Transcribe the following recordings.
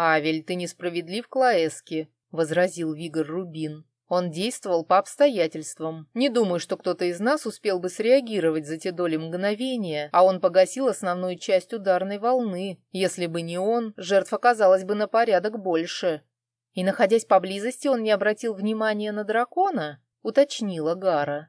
«Авель, ты несправедлив к Лаэске», — возразил Вигор Рубин. Он действовал по обстоятельствам. Не думаю, что кто-то из нас успел бы среагировать за те доли мгновения, а он погасил основную часть ударной волны. Если бы не он, жертв оказалось бы на порядок больше. И, находясь поблизости, он не обратил внимания на дракона? Уточнила Гара.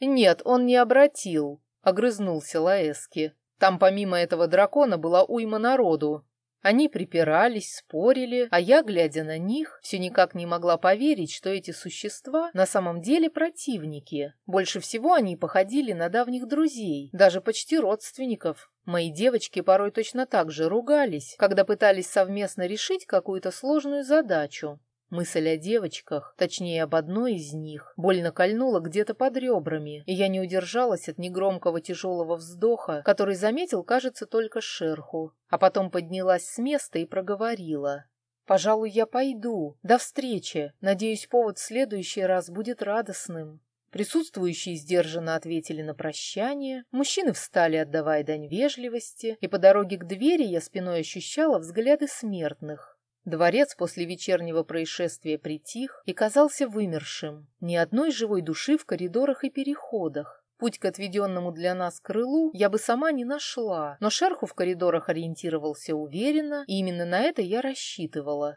Нет, он не обратил, огрызнулся Лаэски. Там помимо этого дракона была уйма народу, они припирались, спорили, а я, глядя на них, все никак не могла поверить, что эти существа на самом деле противники. Больше всего они походили на давних друзей, даже почти родственников. Мои девочки порой точно так же ругались, когда пытались совместно решить какую-то сложную задачу. Мысль о девочках, точнее об одной из них, больно кольнула где-то под ребрами, и я не удержалась от негромкого тяжелого вздоха, который заметил, кажется, только шерху, а потом поднялась с места и проговорила. «Пожалуй, я пойду. До встречи. Надеюсь, повод в следующий раз будет радостным». Присутствующие сдержанно ответили на прощание, мужчины встали, отдавая дань вежливости, и по дороге к двери я спиной ощущала взгляды смертных. Дворец после вечернего происшествия притих и казался вымершим. Ни одной живой души в коридорах и переходах. Путь к отведенному для нас крылу я бы сама не нашла, но шерху в коридорах ориентировался уверенно, и именно на это я рассчитывала.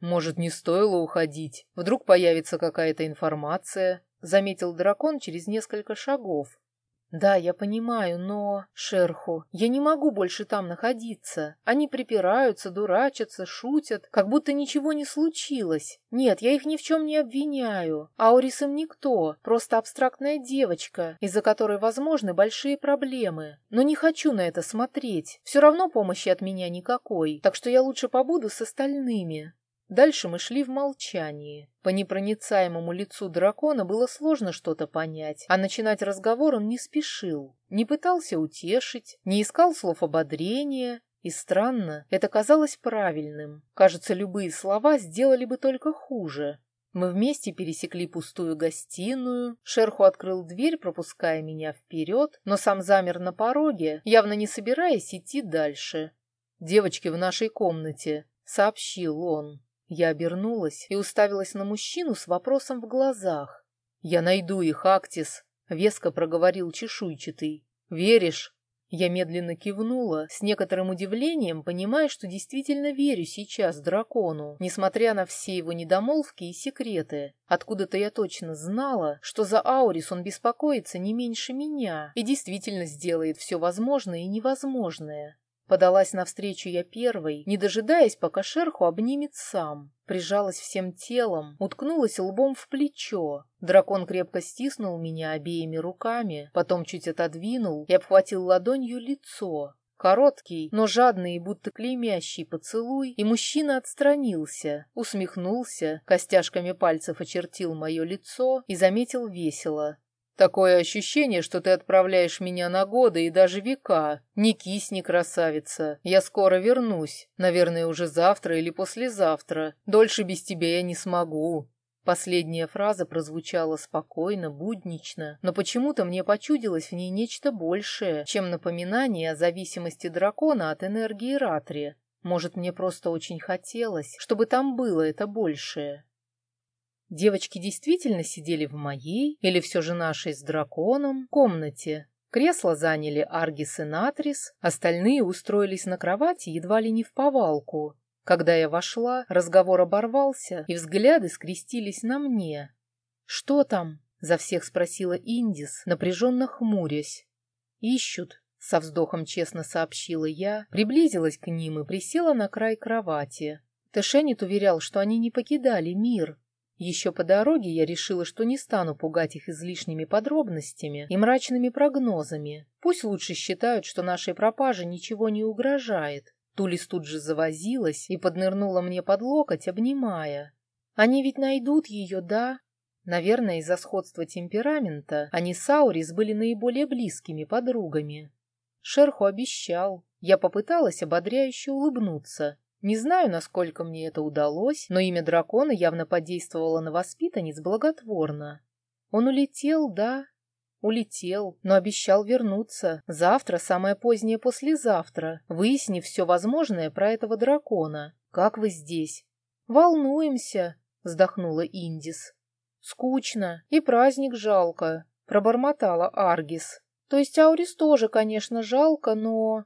«Может, не стоило уходить? Вдруг появится какая-то информация?» — заметил дракон через несколько шагов. «Да, я понимаю, но... Шерху, я не могу больше там находиться. Они припираются, дурачатся, шутят, как будто ничего не случилось. Нет, я их ни в чем не обвиняю. Аурис им никто, просто абстрактная девочка, из-за которой возможны большие проблемы. Но не хочу на это смотреть. Все равно помощи от меня никакой, так что я лучше побуду с остальными». Дальше мы шли в молчании. По непроницаемому лицу дракона было сложно что-то понять, а начинать разговор он не спешил, не пытался утешить, не искал слов ободрения, и странно, это казалось правильным. Кажется, любые слова сделали бы только хуже. Мы вместе пересекли пустую гостиную, Шерху открыл дверь, пропуская меня вперед, но сам замер на пороге, явно не собираясь идти дальше. «Девочки в нашей комнате», — сообщил он. Я обернулась и уставилась на мужчину с вопросом в глазах. «Я найду их, Актис», — веско проговорил чешуйчатый. «Веришь?» Я медленно кивнула, с некоторым удивлением, понимая, что действительно верю сейчас дракону, несмотря на все его недомолвки и секреты. Откуда-то я точно знала, что за Аурис он беспокоится не меньше меня и действительно сделает все возможное и невозможное. Подалась навстречу я первой, не дожидаясь, пока шерху обнимет сам. Прижалась всем телом, уткнулась лбом в плечо. Дракон крепко стиснул меня обеими руками, потом чуть отодвинул и обхватил ладонью лицо. Короткий, но жадный и будто клеймящий поцелуй, и мужчина отстранился, усмехнулся, костяшками пальцев очертил мое лицо и заметил весело. Такое ощущение, что ты отправляешь меня на годы и даже века. Не кисни, красавица. Я скоро вернусь. Наверное, уже завтра или послезавтра. Дольше без тебя я не смогу. Последняя фраза прозвучала спокойно, буднично, но почему-то мне почудилось в ней нечто большее, чем напоминание о зависимости дракона от энергии Ратри. Может, мне просто очень хотелось, чтобы там было это большее. Девочки действительно сидели в моей, или все же нашей с драконом, комнате. Кресла заняли Аргис и Натрис, остальные устроились на кровати едва ли не в повалку. Когда я вошла, разговор оборвался, и взгляды скрестились на мне. «Что там?» — за всех спросила Индис, напряженно хмурясь. «Ищут», — со вздохом честно сообщила я, приблизилась к ним и присела на край кровати. Тэшенит уверял, что они не покидали мир, еще по дороге я решила, что не стану пугать их излишними подробностями и мрачными прогнозами. Пусть лучше считают, что нашей пропаже ничего не угрожает. Тулис тут же завозилась и поднырнула мне под локоть, обнимая. Они ведь найдут ее, да? Наверное, из-за сходства темперамента они с Аурис были наиболее близкими подругами. Шерху обещал. Я попыталась ободряюще улыбнуться, не знаю, насколько мне это удалось, но имя дракона явно подействовало на воспитанниц благотворно. Он улетел, да, улетел, но обещал вернуться. Завтра, самое позднее послезавтра, выяснив все возможное про этого дракона. Как вы здесь?» «Волнуемся», — вздохнула Индис. «Скучно и праздник жалко», — пробормотала Аргис. «То есть Аурис тоже, конечно, жалко, но...»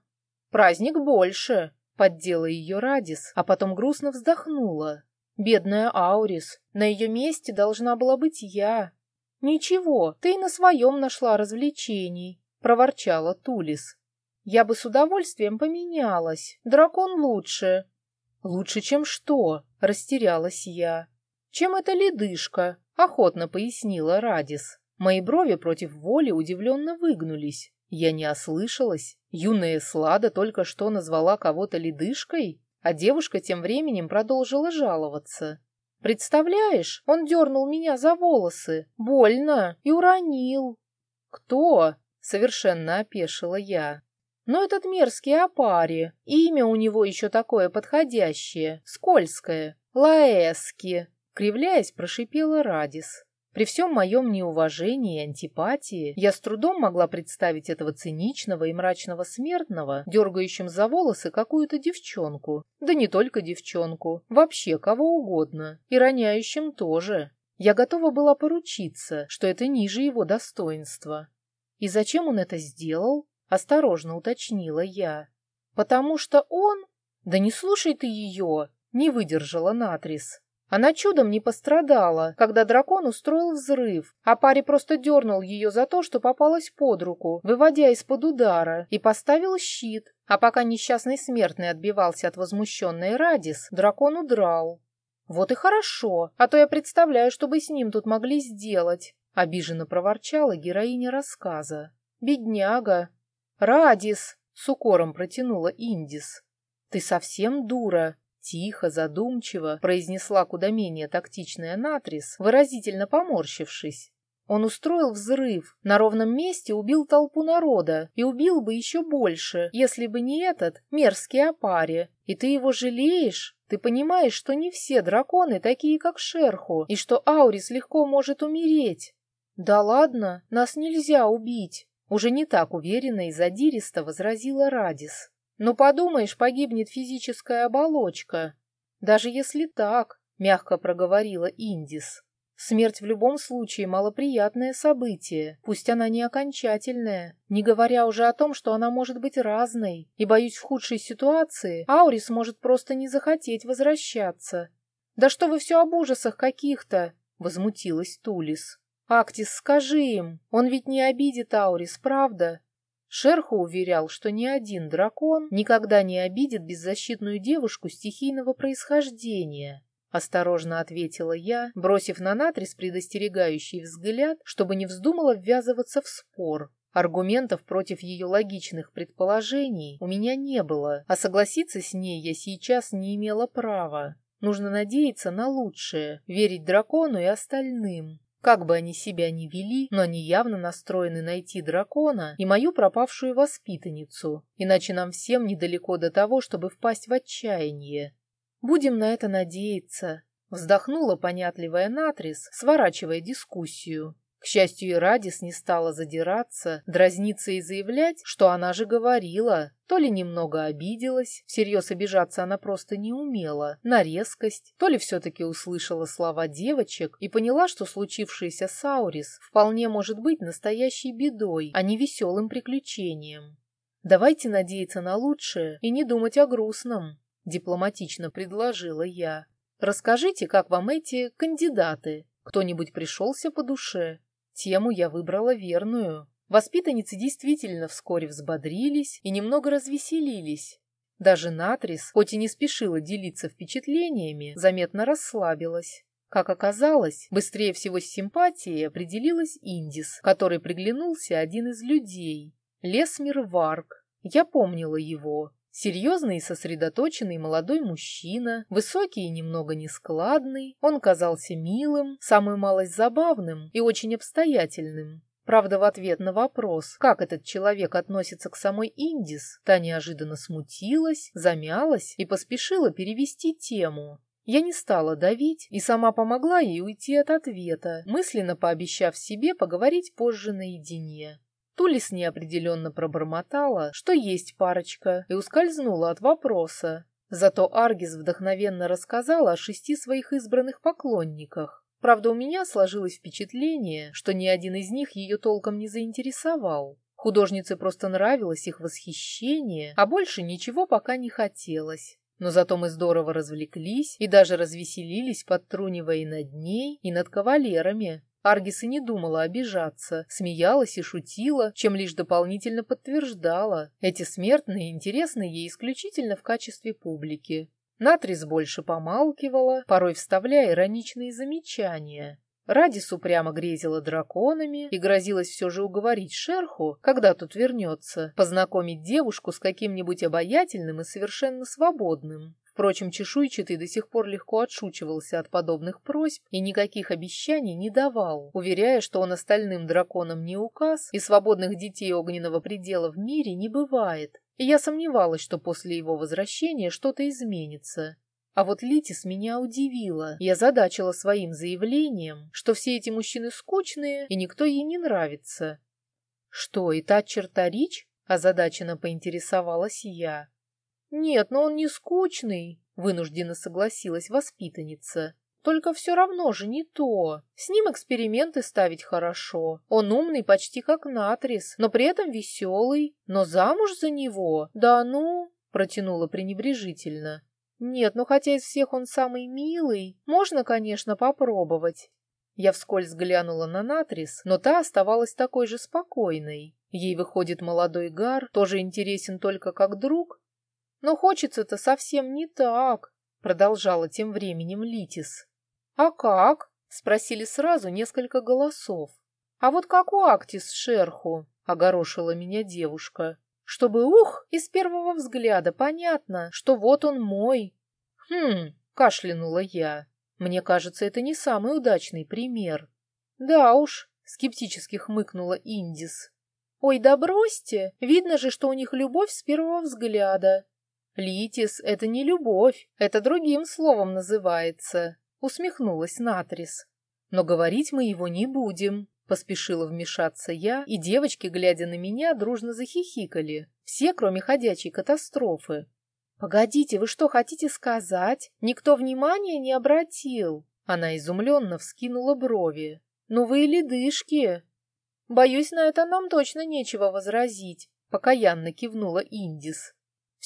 «Праздник больше», — поддела ее Радис, а потом грустно вздохнула. «Бедная Аурис, на ее месте должна была быть я». «Ничего, ты и на своем нашла развлечений», — проворчала Тулис. «Я бы с удовольствием поменялась. Дракон лучше». «Лучше, чем что?» — растерялась я. «Чем эта ледышка?» — охотно пояснила Радис. Мои брови против воли удивленно выгнулись. Я не ослышалась. Юная Слада только что назвала кого-то ледышкой, а девушка тем временем продолжила жаловаться. «Представляешь, он дернул меня за волосы, больно, и уронил». «Кто?» — совершенно опешила я. «Но этот мерзкий Апари, имя у него еще такое подходящее, скользкое, Лаэски», — кривляясь, прошипела Радис. При всем моем неуважении и антипатии я с трудом могла представить этого циничного и мрачного смертного, дергающим за волосы какую-то девчонку. Да не только девчонку, вообще кого угодно. И роняющим тоже. Я готова была поручиться, что это ниже его достоинства. И зачем он это сделал? Осторожно уточнила я. Потому что он... Да не слушай ты ее! Не выдержала Натрис. Она чудом не пострадала, когда дракон устроил взрыв, а паре просто дернул ее за то, что попалась под руку, выводя из-под удара, и поставил щит. А пока несчастный смертный отбивался от возмущенной Радис, дракон удрал. «Вот и хорошо, а то я представляю, что бы с ним тут могли сделать», — обиженно проворчала героиня рассказа. «Бедняга!» «Радис!» — с укором протянула Индис. «Ты совсем дура!» Тихо, задумчиво произнесла куда менее тактичная Натрис, выразительно поморщившись. Он устроил взрыв, на ровном месте убил толпу народа и убил бы еще больше, если бы не этот мерзкий опаре. И ты его жалеешь? Ты понимаешь, что не все драконы такие, как Шерху, и что Аурис легко может умереть? Да ладно, нас нельзя убить. Уже не так уверенно и задиристо возразила Радис. Ну, подумаешь, погибнет физическая оболочка. Даже если так, мягко проговорила Индис. Смерть в любом случае малоприятное событие, пусть она не окончательная, не говоря уже о том, что она может быть разной, и, боюсь, в худшей ситуации Аурис может просто не захотеть возвращаться. «Да что вы все об ужасах каких-то!» — возмутилась Тулис. «Актис, скажи им, он ведь не обидит Аурис, правда? Шерху уверял, что ни один дракон никогда не обидит беззащитную девушку стихийного происхождения. Осторожно ответила я, бросив на Натрис предостерегающий взгляд, чтобы не вздумала ввязываться в спор. Аргументов против ее логичных предположений у меня не было, а согласиться с ней я сейчас не имела права. Нужно надеяться на лучшее, верить дракону и остальным. Как бы они себя ни вели, но они явно настроены найти дракона и мою пропавшую воспитанницу, иначе нам всем недалеко до того, чтобы впасть в отчаяние. Будем на это надеяться. Вздохнула понятливая Натрис, сворачивая дискуссию. К счастью, и Радис не стала задираться, дразниться и заявлять, что она же говорила. То ли немного обиделась, всерьез обижаться она просто не умела, на резкость, то ли все-таки услышала слова девочек и поняла, что случившееся с Аурис вполне может быть настоящей бедой, а не веселым приключением. «Давайте надеяться на лучшее и не думать о грустном», — дипломатично предложила я. «Расскажите, как вам эти кандидаты? Кто-нибудь пришелся по душе?» Тему я выбрала верную. Воспитанницы действительно вскоре взбодрились и немного развеселились. Даже Натрис, хоть и не спешила делиться впечатлениями, заметно расслабилась. Как оказалось, быстрее всего с симпатией определилась Индис, который приглянулся один из людей. Лесмир Варк. Я помнила его. Серьезный и сосредоточенный молодой мужчина, высокий и немного нескладный, он казался милым, самую малость забавным и очень обстоятельным. Правда, в ответ на вопрос, как этот человек относится к самой Индис, та неожиданно смутилась, замялась и поспешила перевести тему. Я не стала давить и сама помогла ей уйти от ответа, мысленно пообещав себе поговорить позже наедине. Тулис неопределенно пробормотала, что есть парочка, и ускользнула от вопроса. Зато Аргис вдохновенно рассказала о шести своих избранных поклонниках. Правда, у меня сложилось впечатление, что ни один из них ее толком не заинтересовал. Художнице просто нравилось их восхищение, а больше ничего пока не хотелось. Но зато мы здорово развлеклись и даже развеселились, подтрунивая и над ней, и над кавалерами. Аргис и не думала обижаться, смеялась и шутила, чем лишь дополнительно подтверждала. Эти смертные интересны ей исключительно в качестве публики. Натрис больше помалкивала, порой вставляя ироничные замечания. Радис упрямо грезила драконами и грозилась все же уговорить шерху, когда тут вернется, познакомить девушку с каким-нибудь обаятельным и совершенно свободным. Впрочем, чешуйчатый до сих пор легко отшучивался от подобных просьб и никаких обещаний не давал, уверяя, что он остальным драконам не указ и свободных детей огненного предела в мире не бывает. И я сомневалась, что после его возвращения что-то изменится. А вот Литис меня удивила и озадачила своим заявлением, что все эти мужчины скучные и никто ей не нравится. «Что, и та черта Рич?» — озадаченно поинтересовалась я. «Нет, но он не скучный», — вынужденно согласилась воспитанница. «Только все равно же не то. С ним эксперименты ставить хорошо. Он умный почти как Натрис, но при этом веселый. Но замуж за него? Да ну!» — протянула пренебрежительно. Нет, ну хотя из всех он самый милый, можно, конечно, попробовать. Я вскользь глянула на Натрис, но та оставалась такой же спокойной. Ей, выходит, молодой Гар тоже интересен только как друг. Но хочется-то совсем не так, продолжала тем временем Литис. А как? Спросили сразу несколько голосов. А вот как у Актис Шерху, огорошила меня девушка чтобы, ух, из первого взгляда понятно, что вот он мой. Хм, кашлянула я. Мне кажется, это не самый удачный пример. Да уж, скептически хмыкнула Индис. Ой, да бросьте, видно же, что у них любовь с первого взгляда. Литис — это не любовь, это другим словом называется, усмехнулась Натрис. Но говорить мы его не будем. Поспешила вмешаться я, и девочки, глядя на меня, дружно захихикали. Все, кроме ходячей катастрофы. «Погодите, вы что хотите сказать? Никто внимания не обратил?» Она изумленно вскинула брови. «Ну вы и ледышки!» «Боюсь, на это нам точно нечего возразить», — покаянно кивнула Индис.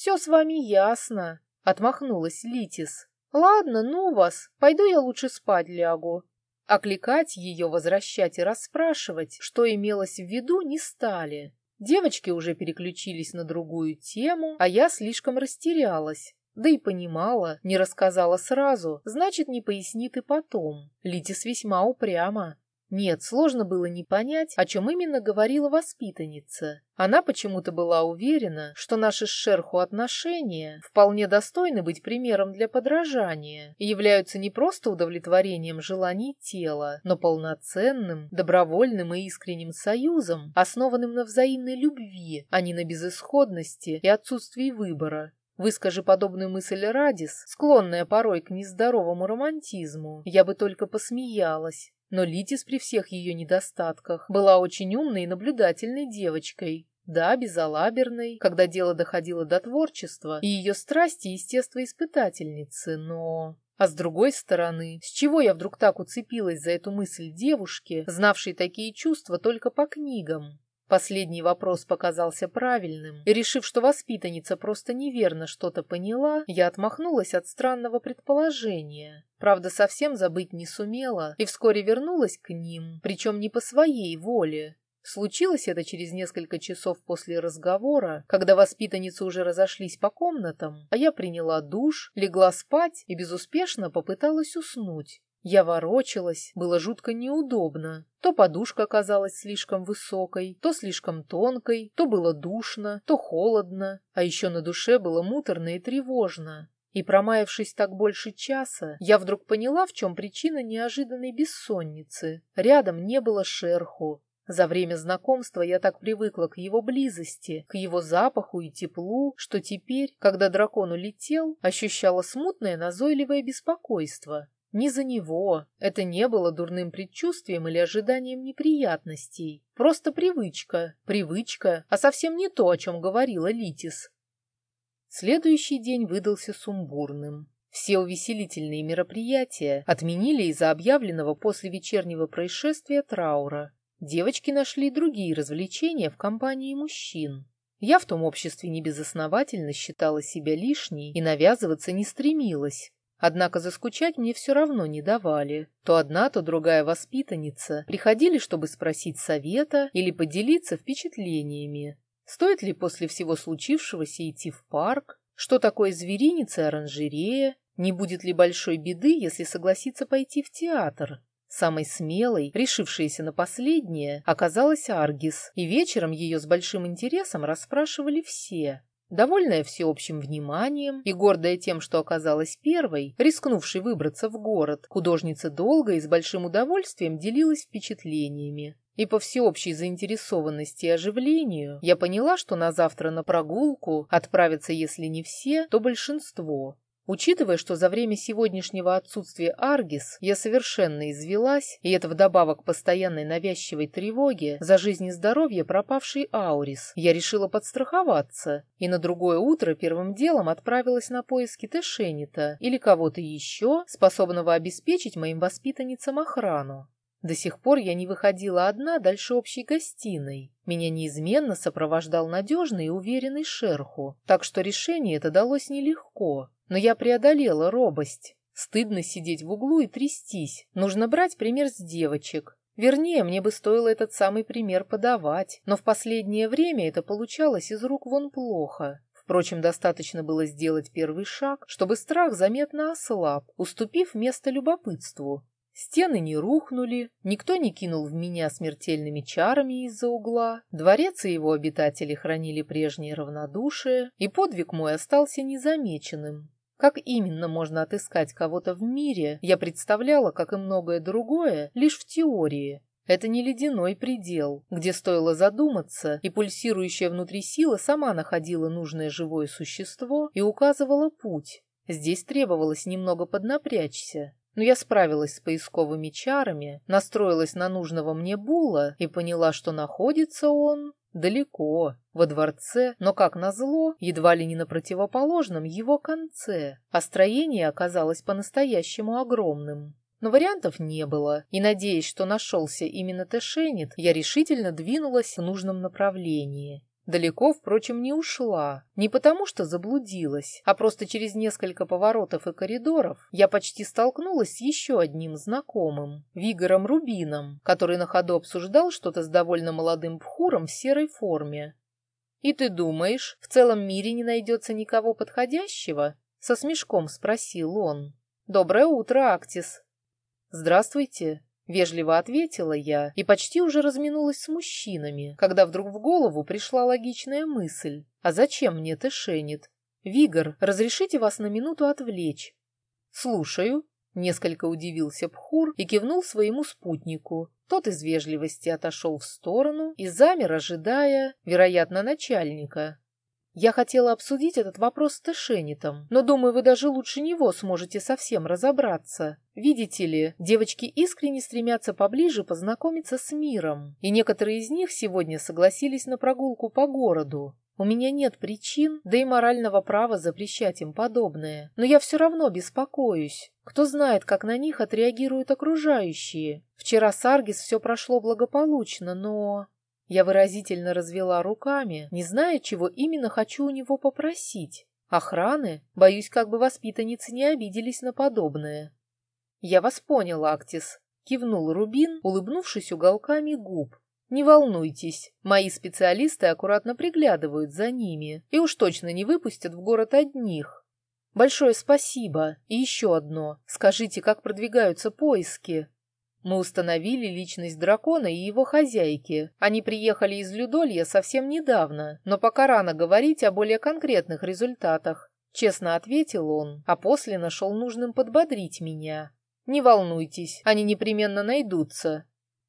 «Все с вами ясно», — отмахнулась Литис. «Ладно, ну вас, пойду я лучше спать лягу. Окликать ее, возвращать и расспрашивать, что имелось в виду, не стали. Девочки уже переключились на другую тему, а я слишком растерялась. Да и понимала, не рассказала сразу, значит, не пояснит и потом. Литис весьма упряма. Нет, сложно было не понять, о чем именно говорила воспитанница. Она почему-то была уверена, что наши с Шерху отношения вполне достойны быть примером для подражания и являются не просто удовлетворением желаний тела, но полноценным, добровольным и искренним союзом, основанным на взаимной любви, а не на безысходности и отсутствии выбора. Выскажи подобную мысль Радис, склонная порой к нездоровому романтизму, я бы только посмеялась. Но Литис при всех ее недостатках была очень умной и наблюдательной девочкой. Да, безалаберной, когда дело доходило до творчества и ее страсти естествоиспытательницы, но... А с другой стороны, с чего я вдруг так уцепилась за эту мысль девушки, знавшей такие чувства только по книгам? Последний вопрос показался правильным, и, решив, что воспитанница просто неверно что-то поняла, я отмахнулась от странного предположения. Правда, совсем забыть не сумела и вскоре вернулась к ним, причем не по своей воле. Случилось это через несколько часов после разговора, когда воспитанницы уже разошлись по комнатам, а я приняла душ, легла спать и безуспешно попыталась уснуть. Я ворочалась, было жутко неудобно. То подушка казалась слишком высокой, то слишком тонкой, то было душно, то холодно, а еще на душе было муторно и тревожно. И промаявшись так больше часа, я вдруг поняла, в чем причина неожиданной бессонницы. Рядом не было шерху. За время знакомства я так привыкла к его близости, к его запаху и теплу, что теперь, когда дракон улетел, ощущала смутное назойливое беспокойство. Не за него. Это не было дурным предчувствием или ожиданием неприятностей. Просто привычка. Привычка, а совсем не то, о чем говорила Литис. Следующий день выдался сумбурным. Все увеселительные мероприятия отменили из-за объявленного после вечернего происшествия траура. Девочки нашли другие развлечения в компании мужчин. Я в том обществе небезосновательно считала себя лишней и навязываться не стремилась. Однако заскучать мне все равно не давали. То одна, то другая воспитанница приходили, чтобы спросить совета или поделиться впечатлениями. Стоит ли после всего случившегося идти в парк? Что такое зверинец и оранжерея? Не будет ли большой беды, если согласиться пойти в театр? Самой смелой, решившейся на последнее, оказалась Аргис, и вечером ее с большим интересом расспрашивали все. Довольная всеобщим вниманием и гордая тем, что оказалась первой, рискнувшей выбраться в город, художница долго и с большим удовольствием делилась впечатлениями. И по всеобщей заинтересованности и оживлению я поняла, что на завтра на прогулку отправятся, если не все, то большинство. Учитывая, что за время сегодняшнего отсутствия Аргис я совершенно извелась, и это вдобавок постоянной навязчивой тревоги за жизнь и здоровье пропавшей Аурис, я решила подстраховаться и на другое утро первым делом отправилась на поиски Тэшенита или кого-то еще, способного обеспечить моим воспитанницам охрану. До сих пор я не выходила одна дальше общей гостиной. Меня неизменно сопровождал надежный и уверенный шерху, так что решение это далось нелегко. Но я преодолела робость. Стыдно сидеть в углу и трястись. Нужно брать пример с девочек. Вернее, мне бы стоило этот самый пример подавать, но в последнее время это получалось из рук вон плохо. Впрочем, достаточно было сделать первый шаг, чтобы страх заметно ослаб, уступив место любопытству. Стены не рухнули, никто не кинул в меня смертельными чарами из-за угла, дворец и его обитатели хранили прежнее равнодушие, и подвиг мой остался незамеченным. Как именно можно отыскать кого-то в мире, я представляла, как и многое другое, лишь в теории. Это не ледяной предел, где стоило задуматься, и пульсирующая внутри сила сама находила нужное живое существо и указывала путь. Здесь требовалось немного поднапрячься. Но я справилась с поисковыми чарами, настроилась на нужного мне Була и поняла, что находится он Далеко, во дворце, но, как назло, едва ли не на противоположном его конце, а строение оказалось по-настоящему огромным. Но вариантов не было, и, надеясь, что нашелся именно Тэшенит, я решительно двинулась в нужном направлении. Далеко, впрочем, не ушла. Не потому, что заблудилась, а просто через несколько поворотов и коридоров я почти столкнулась с еще одним знакомым, Вигором Рубином, который на ходу обсуждал что-то с довольно молодым пхуром в серой форме. «И ты думаешь, в целом мире не найдется никого подходящего?» — со смешком спросил он. «Доброе утро, Актис!» «Здравствуйте!» Вежливо ответила я и почти уже разминулась с мужчинами, когда вдруг в голову пришла логичная мысль. А зачем мне Тэшенит? Вигор, разрешите вас на минуту отвлечь? Слушаю. Несколько удивился Пхур и кивнул своему спутнику. Тот из вежливости отошел в сторону и замер, ожидая, вероятно, начальника. Я хотела обсудить этот вопрос с Тэшенитом, но думаю, вы даже лучше него сможете совсем разобраться. Видите ли, девочки искренне стремятся поближе познакомиться с миром, и некоторые из них сегодня согласились на прогулку по городу. У меня нет причин, да и морального права запрещать им подобное, но я все равно беспокоюсь. Кто знает, как на них отреагируют окружающие. Вчера с Аргис все прошло благополучно, но... Я выразительно развела руками, не зная, чего именно хочу у него попросить. Охраны? Боюсь, как бы воспитанницы не обиделись на подобное. Я вас понял, Актис. Кивнул Рубин, улыбнувшись уголками губ. Не волнуйтесь, мои специалисты аккуратно приглядывают за ними и уж точно не выпустят в город одних. Большое спасибо. И еще одно. Скажите, как продвигаются поиски? Мы установили личность дракона и его хозяйки. Они приехали из Людолья совсем недавно, но пока рано говорить о более конкретных результатах. Честно ответил он, а после нашел нужным подбодрить меня. Не волнуйтесь, они непременно найдутся.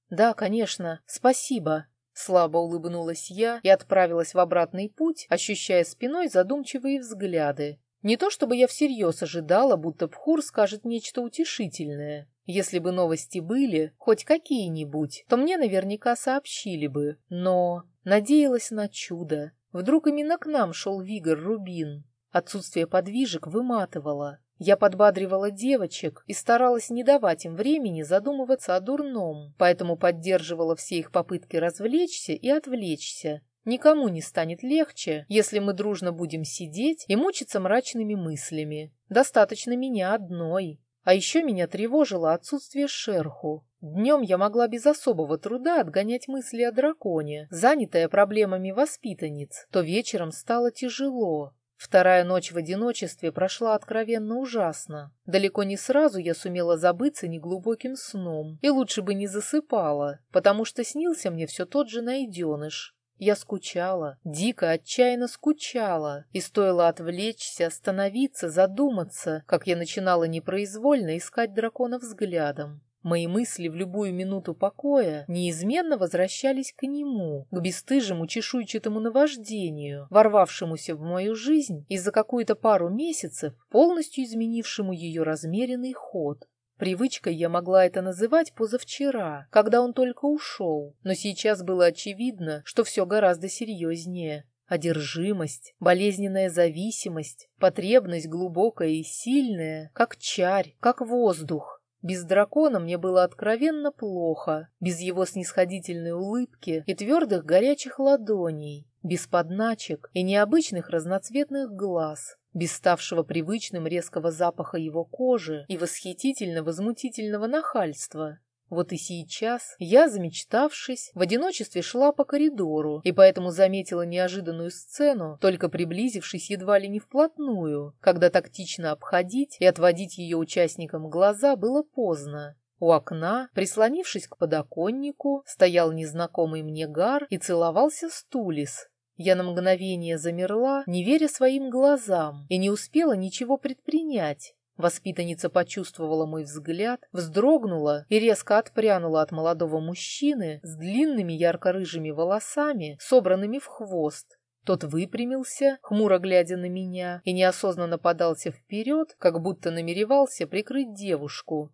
Да, конечно, спасибо. Слабо улыбнулась я и отправилась в обратный путь, ощущая спиной задумчивые взгляды. Не то чтобы я всерьез ожидала, будто Пхур скажет нечто утешительное. Если бы новости были, хоть какие-нибудь, то мне наверняка сообщили бы. Но надеялась на чудо. Вдруг именно к нам шел Вигор Рубин. Отсутствие подвижек выматывало. Я подбадривала девочек и старалась не давать им времени задумываться о дурном, поэтому поддерживала все их попытки развлечься и отвлечься. Никому не станет легче, если мы дружно будем сидеть и мучиться мрачными мыслями. Достаточно меня одной. А еще меня тревожило отсутствие шерху. Днем я могла без особого труда отгонять мысли о драконе, занятая проблемами воспитанниц, то вечером стало тяжело. Вторая ночь в одиночестве прошла откровенно ужасно. Далеко не сразу я сумела забыться неглубоким сном, и лучше бы не засыпала, потому что снился мне все тот же найденыш. Я скучала, дико, отчаянно скучала, и стоило отвлечься, остановиться, задуматься, как я начинала непроизвольно искать дракона взглядом. Мои мысли в любую минуту покоя неизменно возвращались к нему, к бесстыжему чешуйчатому наваждению, ворвавшемуся в мою жизнь и за какую-то пару месяцев полностью изменившему ее размеренный ход. Привычкой я могла это называть позавчера, когда он только ушел, но сейчас было очевидно, что все гораздо серьезнее. Одержимость, болезненная зависимость, потребность глубокая и сильная, как чарь, как воздух, без дракона мне было откровенно плохо, без его снисходительной улыбки и твердых горячих ладоней, без подначек и необычных разноцветных глаз, без ставшего привычным резкого запаха его кожи и восхитительно-возмутительного нахальства. Вот и сейчас я, замечтавшись, в одиночестве шла по коридору и поэтому заметила неожиданную сцену, только приблизившись едва ли не вплотную, когда тактично обходить и отводить ее участникам глаза было поздно. У окна, прислонившись к подоконнику, стоял незнакомый мне гар и целовался стулис. Я на мгновение замерла, не веря своим глазам, и не успела ничего предпринять. Воспитанница почувствовала мой взгляд, вздрогнула и резко отпрянула от молодого мужчины с длинными ярко-рыжими волосами, собранными в хвост. Тот выпрямился, хмуро глядя на меня, и неосознанно подался вперед, как будто намеревался прикрыть девушку.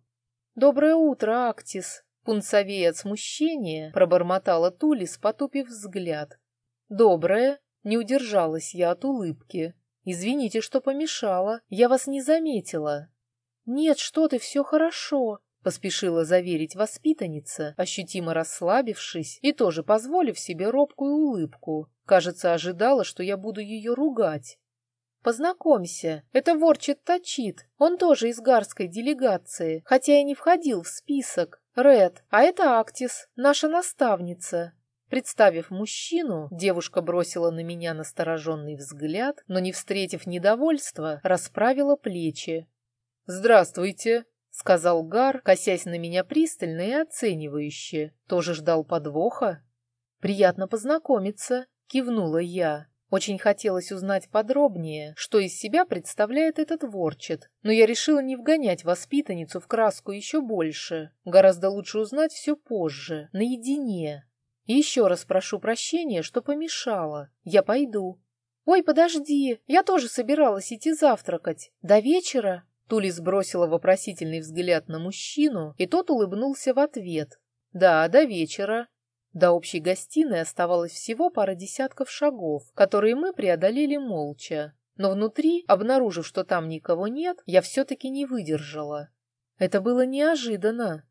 «Доброе утро, Актис!» Пунцовее от смущения пробормотала Тулис, потупив взгляд. «Доброе!» — не удержалась я от улыбки. Извините, что помешала. Я вас не заметила. Нет, что ты, все хорошо, поспешила заверить воспитанница, ощутимо расслабившись и тоже позволив себе робкую улыбку. Кажется, ожидала, что я буду ее ругать. Познакомься, это Ворчет Точит. Он тоже из гарской делегации, хотя и не входил в список. Ред, а это Актис, наша наставница. Представив мужчину, девушка бросила на меня настороженный взгляд, но, не встретив недовольства, расправила плечи. «Здравствуйте!» — сказал Гар, косясь на меня пристально и оценивающе. Тоже ждал подвоха? «Приятно познакомиться», — кивнула я. Очень хотелось узнать подробнее, что из себя представляет этот ворчет, но я решила не вгонять воспитанницу в краску еще больше. Гораздо лучше узнать все позже, наедине. И еще раз прошу прощения, что помешала. Я пойду. Ой, подожди, я тоже собиралась идти завтракать. До вечера? Тули сбросила вопросительный взгляд на мужчину, и тот улыбнулся в ответ. Да, до вечера. До общей гостиной оставалось всего пара десятков шагов, которые мы преодолели молча. Но внутри, обнаружив, что там никого нет, я все-таки не выдержала. Это было неожиданно.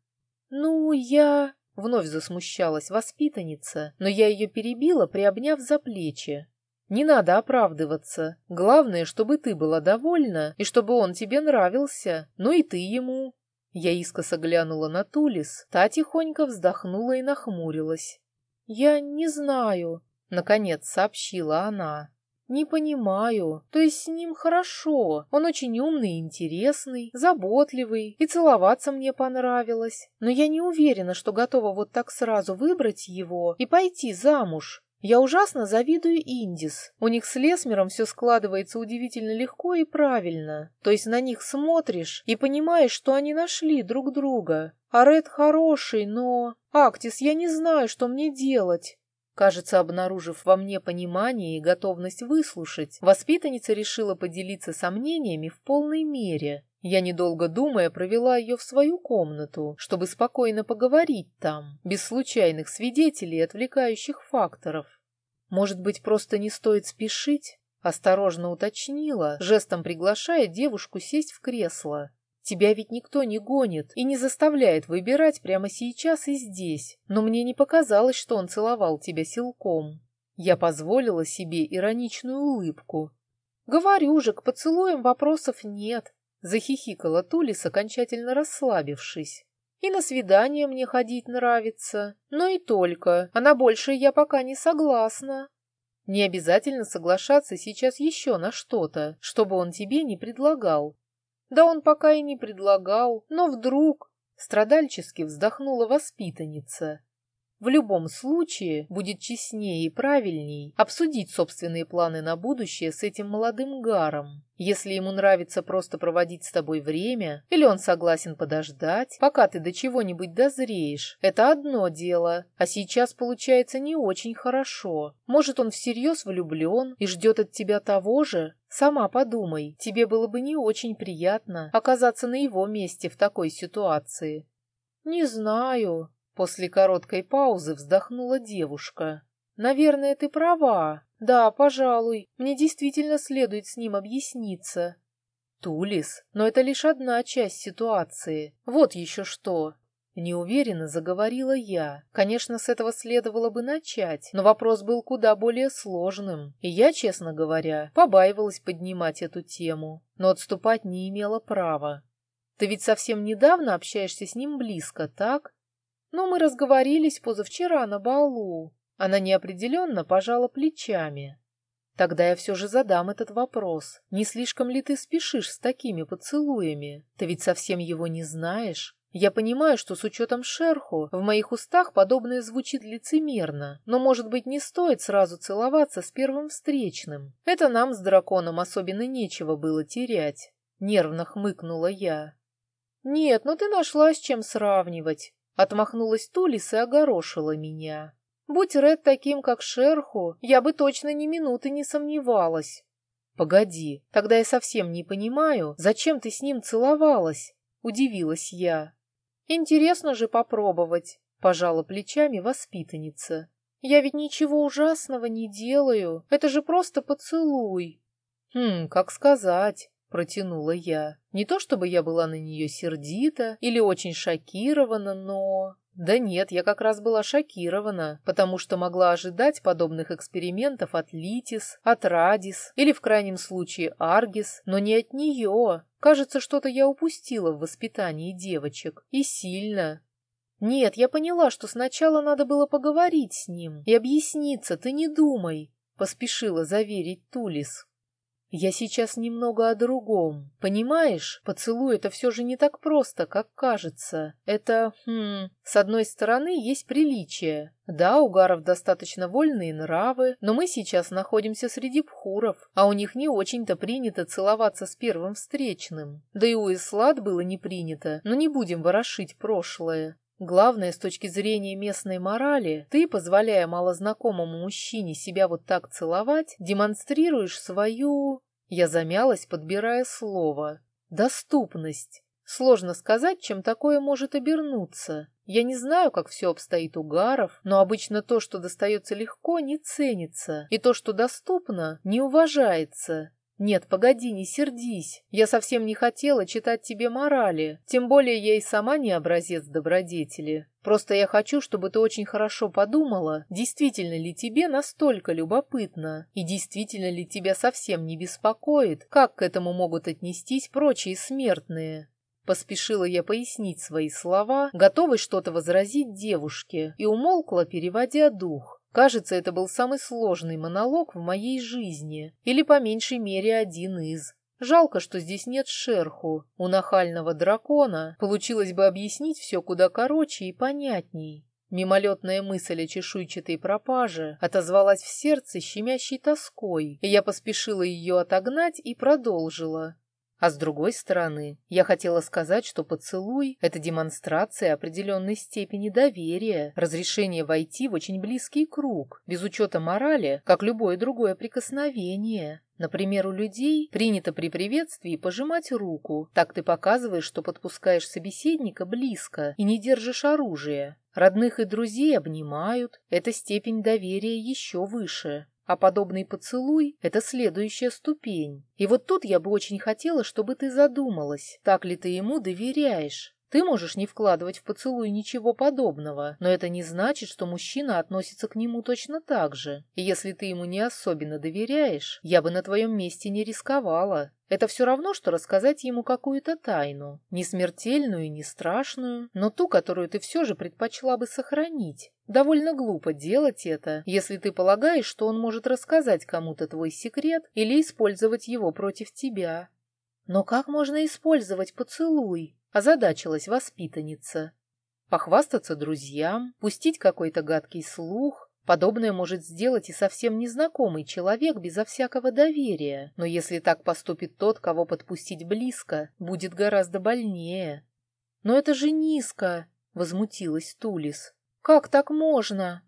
«Ну, я...» Вновь засмущалась воспитанница, но я ее перебила, приобняв за плечи. «Не надо оправдываться. Главное, чтобы ты была довольна и чтобы он тебе нравился, ну и ты ему». Я искоса глянула на Тулис, та тихонько вздохнула и нахмурилась. «Я не знаю», — наконец сообщила она. «Не понимаю. То есть с ним хорошо. Он очень умный и интересный, заботливый, и целоваться мне понравилось. Но я не уверена, что готова вот так сразу выбрать его и пойти замуж. Я ужасно завидую Индис. У них с Лесмером все складывается удивительно легко и правильно. То есть на них смотришь и понимаешь, что они нашли друг друга. А Ред хороший, но... Актис, я не знаю, что мне делать. Кажется, обнаружив во мне понимание и готовность выслушать, воспитанница решила поделиться сомнениями в полной мере. Я, недолго думая, провела ее в свою комнату, чтобы спокойно поговорить там, без случайных свидетелей и отвлекающих факторов. Может быть, просто не стоит спешить? Осторожно уточнила, жестом приглашая девушку сесть в кресло. Тебя ведь никто не гонит и не заставляет выбирать прямо сейчас и здесь. Но мне не показалось, что он целовал тебя силком. Я позволила себе ироничную улыбку. Говорю же, к поцелуям вопросов нет. Захихикала Тулис, окончательно расслабившись. И на свидание мне ходить нравится. Но и только. А на большее я пока не согласна. Не обязательно соглашаться сейчас еще на что-то, чтобы он тебе не предлагал. Да он пока и не предлагал, но вдруг... Страдальчески вздохнула воспитанница. В любом случае будет честнее и правильней обсудить собственные планы на будущее с этим молодым гаром. Если ему нравится просто проводить с тобой время, или он согласен подождать, пока ты до чего-нибудь дозреешь, это одно дело, а сейчас получается не очень хорошо. Может, он всерьез влюблен и ждет от тебя того же? Сама подумай, тебе было бы не очень приятно оказаться на его месте в такой ситуации. «Не знаю», После короткой паузы вздохнула девушка. «Наверное, ты права. Да, пожалуй, мне действительно следует с ним объясниться». «Тулис, но это лишь одна часть ситуации. Вот еще что». Неуверенно заговорила я. Конечно, с этого следовало бы начать, но вопрос был куда более сложным, и я, честно говоря, побаивалась поднимать эту тему, но отступать не имела права. Ты ведь совсем недавно общаешься с ним близко, так? Но мы разговорились позавчера на балу. Она неопределенно пожала плечами. Тогда я все же задам этот вопрос. Не слишком ли ты спешишь с такими поцелуями? Ты ведь совсем его не знаешь. Я понимаю, что с учетом шерху в моих устах подобное звучит лицемерно, но, может быть, не стоит сразу целоваться с первым встречным. Это нам с драконом особенно нечего было терять. Нервно хмыкнула я. Нет, ну ты нашла с чем сравнивать. Отмахнулась Тулис и огорошила меня. Будь Ред таким, как Шерху, я бы точно ни минуты не сомневалась. Погоди, тогда я совсем не понимаю, зачем ты с ним целовалась? Удивилась я. Интересно же попробовать, пожала плечами воспитанница. Я ведь ничего ужасного не делаю, это же просто поцелуй. Хм, как сказать. Протянула я. Не то чтобы я была на нее сердита или очень шокирована, но... Да нет, я как раз была шокирована, потому что могла ожидать подобных экспериментов от Литис, от Радис или в крайнем случае Аргис, но не от нее. Кажется, что-то я упустила в воспитании девочек. И сильно. Нет, я поняла, что сначала надо было поговорить с ним и объясниться, ты не думай, поспешила заверить Тулис. Я сейчас немного о другом. Понимаешь, поцелуй это все же не так просто, как кажется. Это, хм, с одной стороны, есть приличие. Да, у гаров достаточно вольные нравы, но мы сейчас находимся среди пхуров, а у них не очень-то принято целоваться с первым встречным. Да и у Ислад было не принято, но не будем ворошить прошлое. Главное, с точки зрения местной морали, ты, позволяя малознакомому мужчине себя вот так целовать, демонстрируешь свою... Я замялась, подбирая слово. Доступность. Сложно сказать, чем такое может обернуться. Я не знаю, как все обстоит у гаров, но обычно то, что достается легко, не ценится, и то, что доступно, не уважается. «Нет, погоди, не сердись. Я совсем не хотела читать тебе морали. Тем более я и сама не образец добродетели. Просто я хочу, чтобы ты очень хорошо подумала, действительно ли тебе настолько любопытно, и действительно ли тебя совсем не беспокоит, как к этому могут отнестись прочие смертные». Поспешила я пояснить свои слова, готовой что-то возразить девушке, и умолкла, переводя дух. Кажется, это был самый сложный монолог в моей жизни, или по меньшей мере один из. Жалко, что здесь нет шерху. У нахального дракона получилось бы объяснить все куда короче и понятней. Мимолетная мысль о чешуйчатой пропаже отозвалась в сердце щемящей тоской, и я поспешила ее отогнать и продолжила. А с другой стороны, я хотела сказать, что поцелуй — это демонстрация определенной степени доверия, разрешение войти в очень близкий круг, без учета морали, как любое другое прикосновение. Например, у людей принято при приветствии пожимать руку. Так ты показываешь, что подпускаешь собеседника близко и не держишь оружие. Родных и друзей обнимают. Эта степень доверия еще выше. А подобный поцелуй — это следующая ступень. И вот тут я бы очень хотела, чтобы ты задумалась, так ли ты ему доверяешь. Ты можешь не вкладывать в поцелуй ничего подобного, но это не значит, что мужчина относится к нему точно так же. И если ты ему не особенно доверяешь, я бы на твоем месте не рисковала. Это все равно, что рассказать ему какую-то тайну. Не смертельную, не страшную, но ту, которую ты все же предпочла бы сохранить. Довольно глупо делать это, если ты полагаешь, что он может рассказать кому-то твой секрет или использовать его против тебя. Но как можно использовать поцелуй? озадачилась воспитанница. Похвастаться друзьям, пустить какой-то гадкий слух. Подобное может сделать и совсем незнакомый человек безо всякого доверия, но если так поступит тот, кого подпустить близко, будет гораздо больнее. «Но это же низко!» — возмутилась Тулис. «Как так можно?»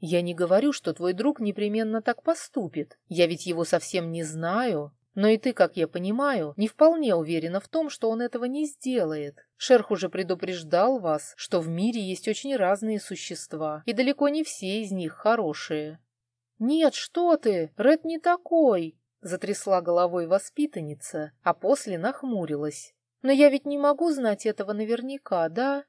«Я не говорю, что твой друг непременно так поступит. Я ведь его совсем не знаю. Но и ты, как я понимаю, не вполне уверена в том, что он этого не сделает. Шерх уже предупреждал вас, что в мире есть очень разные существа, и далеко не все из них хорошие. «Нет, что ты! Ред не такой!» — затрясла головой воспитанница, а после нахмурилась. «Но я ведь не могу знать этого наверняка, да?»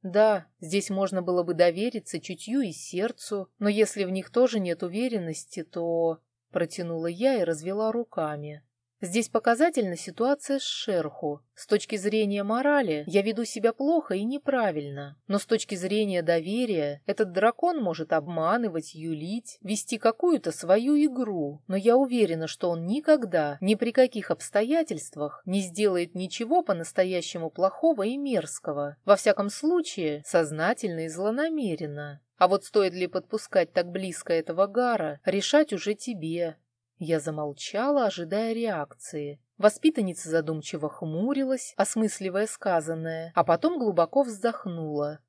«Да, здесь можно было бы довериться чутью и сердцу, но если в них тоже нет уверенности, то...» Протянула я и развела руками. Здесь показательна ситуация с Шерху. С точки зрения морали я веду себя плохо и неправильно, но с точки зрения доверия этот дракон может обманывать, юлить, вести какую-то свою игру, но я уверена, что он никогда, ни при каких обстоятельствах не сделает ничего по-настоящему плохого и мерзкого, во всяком случае сознательно и злонамеренно. А вот стоит ли подпускать так близко этого гара, решать уже тебе. Я замолчала, ожидая реакции. Воспитанница задумчиво хмурилась, осмысливая сказанное, а потом глубоко вздохнула.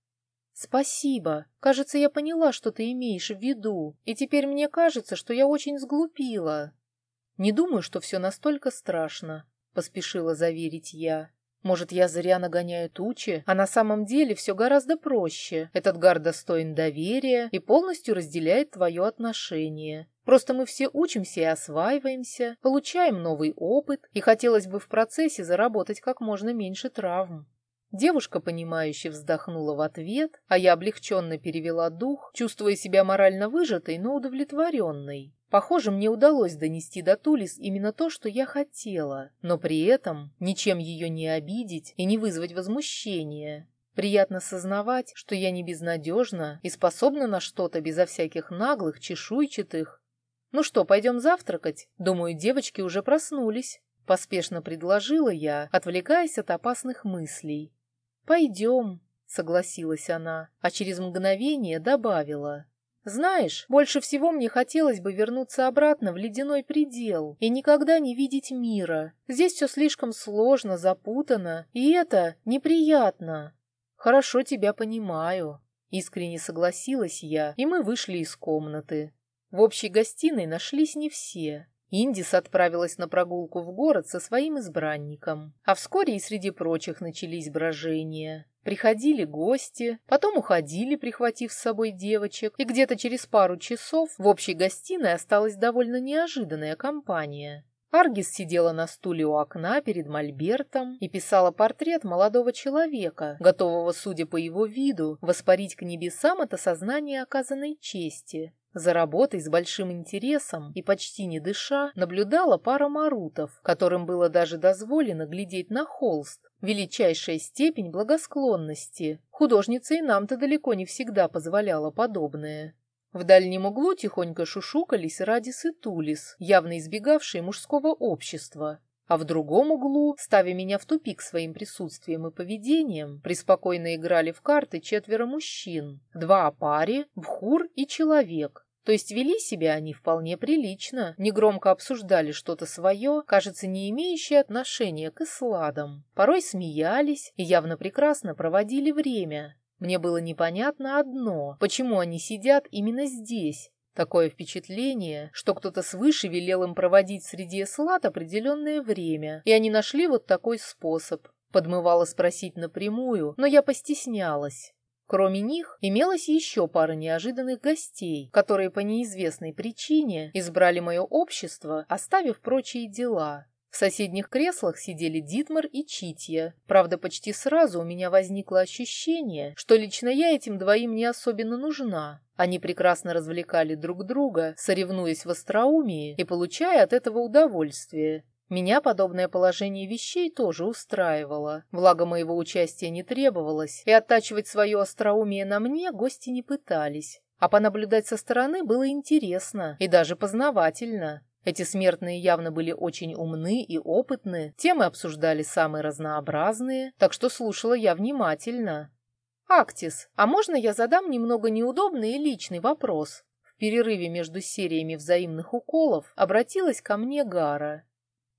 «Спасибо. Кажется, я поняла, что ты имеешь в виду, и теперь мне кажется, что я очень сглупила». «Не думаю, что все настолько страшно», — поспешила заверить я. Может, я зря нагоняю тучи, а на самом деле все гораздо проще. Этот гар достоин доверия и полностью разделяет твое отношение. Просто мы все учимся и осваиваемся, получаем новый опыт, и хотелось бы в процессе заработать как можно меньше травм. Девушка, понимающе вздохнула в ответ, а я облегченно перевела дух, чувствуя себя морально выжатой, но удовлетворенной. Похоже, мне удалось донести до Тулис именно то, что я хотела, но при этом ничем ее не обидеть и не вызвать возмущения. Приятно сознавать, что я не безнадежна и способна на что-то безо всяких наглых, чешуйчатых. «Ну что, пойдем завтракать? Думаю, девочки уже проснулись», — поспешно предложила я, отвлекаясь от опасных мыслей. «Пойдем», — согласилась она, а через мгновение добавила. Знаешь, больше всего мне хотелось бы вернуться обратно в ледяной предел и никогда не видеть мира. Здесь все слишком сложно, запутано, и это неприятно. Хорошо тебя понимаю. Искренне согласилась я, и мы вышли из комнаты. В общей гостиной нашлись не все. Индис отправилась на прогулку в город со своим избранником, а вскоре и среди прочих начались брожения. Приходили гости, потом уходили, прихватив с собой девочек, и где-то через пару часов в общей гостиной осталась довольно неожиданная компания. Аргис сидела на стуле у окна перед мольбертом и писала портрет молодого человека, готового, судя по его виду, воспарить к небесам от осознания оказанной чести. За работой с большим интересом и почти не дыша наблюдала пара марутов, которым было даже дозволено глядеть на холст. Величайшая степень благосклонности. Художница и нам-то далеко не всегда позволяла подобное. В дальнем углу тихонько шушукались Радис и Тулис, явно избегавшие мужского общества. А в другом углу, ставя меня в тупик своим присутствием и поведением, преспокойно играли в карты четверо мужчин, два о паре, Бхур и человек, то есть вели себя они вполне прилично, негромко обсуждали что-то свое, кажется, не имеющее отношения к исладам. Порой смеялись и явно прекрасно проводили время. Мне было непонятно одно, почему они сидят именно здесь. Такое впечатление, что кто-то свыше велел им проводить среди эслад определенное время, и они нашли вот такой способ. Подмывало спросить напрямую, но я постеснялась. Кроме них, имелось еще пара неожиданных гостей, которые по неизвестной причине избрали мое общество, оставив прочие дела. В соседних креслах сидели Дитмар и Читья. Правда, почти сразу у меня возникло ощущение, что лично я этим двоим не особенно нужна. Они прекрасно развлекали друг друга, соревнуясь в остроумии и получая от этого удовольствие. Меня подобное положение вещей тоже устраивало. Благо моего участия не требовалось, и оттачивать свое остроумие на мне гости не пытались. А понаблюдать со стороны было интересно и даже познавательно. Эти смертные явно были очень умны и опытны, темы обсуждали самые разнообразные, так что слушала я внимательно. «Актис, а можно я задам немного неудобный и личный вопрос?» В перерыве между сериями взаимных уколов обратилась ко мне Гара.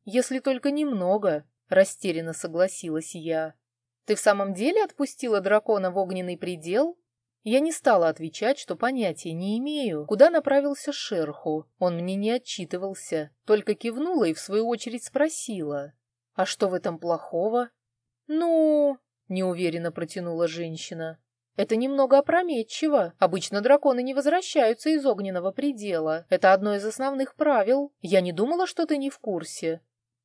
«Если только немного», — растерянно согласилась я. «Ты в самом деле отпустила дракона в огненный предел?» Я не стала отвечать, что понятия не имею, куда направился шерху. Он мне не отчитывался, только кивнула и в свою очередь спросила. «А что в этом плохого?» «Ну...» — неуверенно протянула женщина. «Это немного опрометчиво. Обычно драконы не возвращаются из огненного предела. Это одно из основных правил. Я не думала, что ты не в курсе».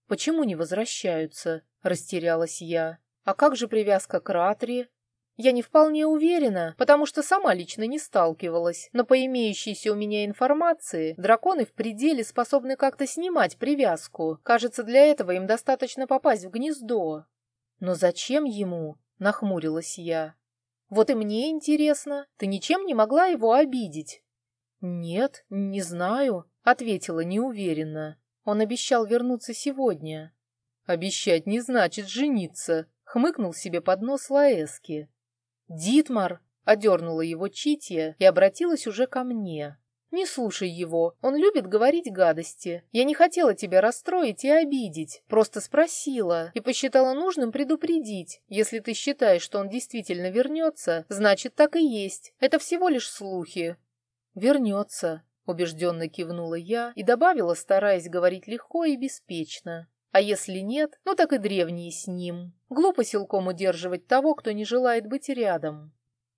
«Почему не возвращаются?» — растерялась я. «А как же привязка к Ратри?» Я не вполне уверена, потому что сама лично не сталкивалась, но по имеющейся у меня информации, драконы в пределе способны как-то снимать привязку. Кажется, для этого им достаточно попасть в гнездо. Но зачем ему? Нахмурилась я. Вот и мне интересно, ты ничем не могла его обидеть? Нет, не знаю, ответила неуверенно. Он обещал вернуться сегодня. Обещать не значит жениться, хмыкнул себе под нос Лаэски. «Дитмар!» — одернула его Читья и обратилась уже ко мне. «Не слушай его, он любит говорить гадости. Я не хотела тебя расстроить и обидеть, просто спросила и посчитала нужным предупредить. Если ты считаешь, что он действительно вернется, значит, так и есть. Это всего лишь слухи». «Вернется», — убежденно кивнула я и добавила, стараясь говорить легко и беспечно. А если нет, ну так и древние с ним. Глупо силком удерживать того, кто не желает быть рядом.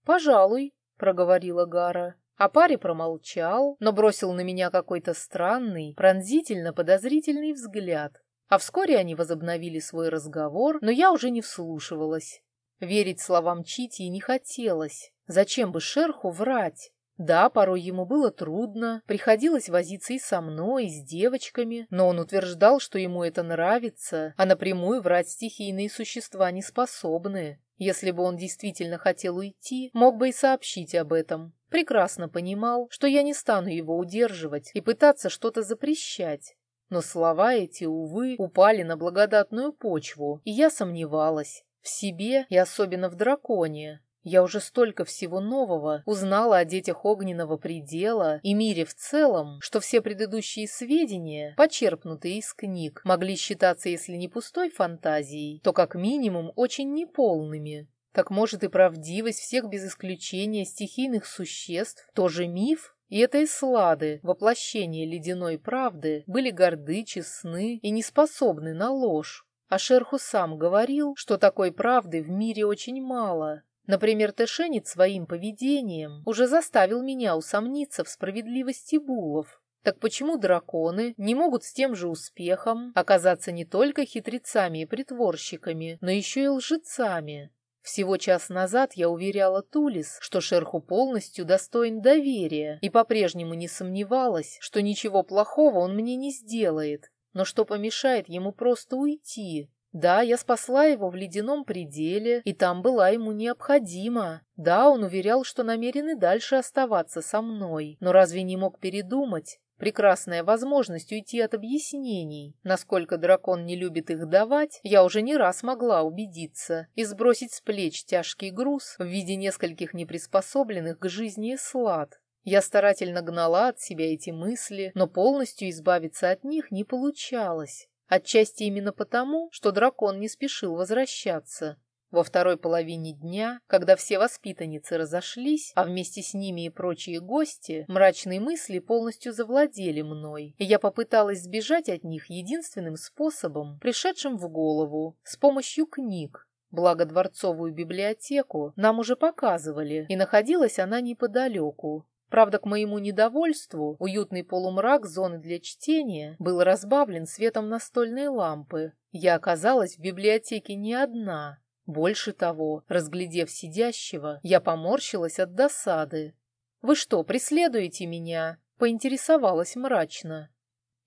«Пожалуй», — проговорила Гара. А паре промолчал, но бросил на меня какой-то странный, пронзительно подозрительный взгляд. А вскоре они возобновили свой разговор, но я уже не вслушивалась. Верить словам Чити не хотелось. Зачем бы шерху врать? Да, порой ему было трудно, приходилось возиться и со мной, и с девочками, но он утверждал, что ему это нравится, а напрямую врать стихийные существа не способны. Если бы он действительно хотел уйти, мог бы и сообщить об этом. Прекрасно понимал, что я не стану его удерживать и пытаться что-то запрещать. Но слова эти, увы, упали на благодатную почву, и я сомневалась в себе и особенно в драконе. Я уже столько всего нового узнала о детях огненного предела и мире в целом, что все предыдущие сведения, почерпнутые из книг, могли считаться, если не пустой фантазией, то как минимум очень неполными. Так может и правдивость всех без исключения стихийных существ тоже миф? И этой слады, воплощение ледяной правды, были горды, честны и не способны на ложь. А Шерху сам говорил, что такой правды в мире очень мало, Например, Тэшенец своим поведением уже заставил меня усомниться в справедливости булов. Так почему драконы не могут с тем же успехом оказаться не только хитрецами и притворщиками, но еще и лжецами? Всего час назад я уверяла Тулис, что Шерху полностью достоин доверия, и по-прежнему не сомневалась, что ничего плохого он мне не сделает, но что помешает ему просто уйти, да, я спасла его в ледяном пределе, и там была ему необходима. Да, он уверял, что намерен и дальше оставаться со мной, но разве не мог передумать? Прекрасная возможность уйти от объяснений. Насколько дракон не любит их давать, я уже не раз могла убедиться и сбросить с плеч тяжкий груз в виде нескольких неприспособленных к жизни слад. Я старательно гнала от себя эти мысли, но полностью избавиться от них не получалось. Отчасти именно потому, что дракон не спешил возвращаться. Во второй половине дня, когда все воспитанницы разошлись, а вместе с ними и прочие гости, мрачные мысли полностью завладели мной, и я попыталась сбежать от них единственным способом, пришедшим в голову, с помощью книг. Благо дворцовую библиотеку нам уже показывали, и находилась она неподалеку. Правда, к моему недовольству, уютный полумрак зоны для чтения был разбавлен светом настольной лампы. Я оказалась в библиотеке не одна. Больше того, разглядев сидящего, я поморщилась от досады. «Вы что, преследуете меня?» — поинтересовалась мрачно.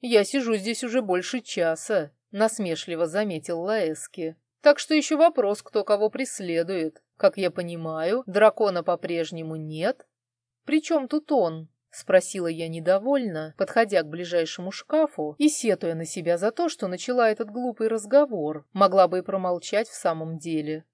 «Я сижу здесь уже больше часа», — насмешливо заметил Лаэски. «Так что еще вопрос, кто кого преследует. Как я понимаю, дракона по-прежнему нет, «При чем тут он?» — спросила я недовольно, подходя к ближайшему шкафу и сетуя на себя за то, что начала этот глупый разговор, могла бы и промолчать в самом деле.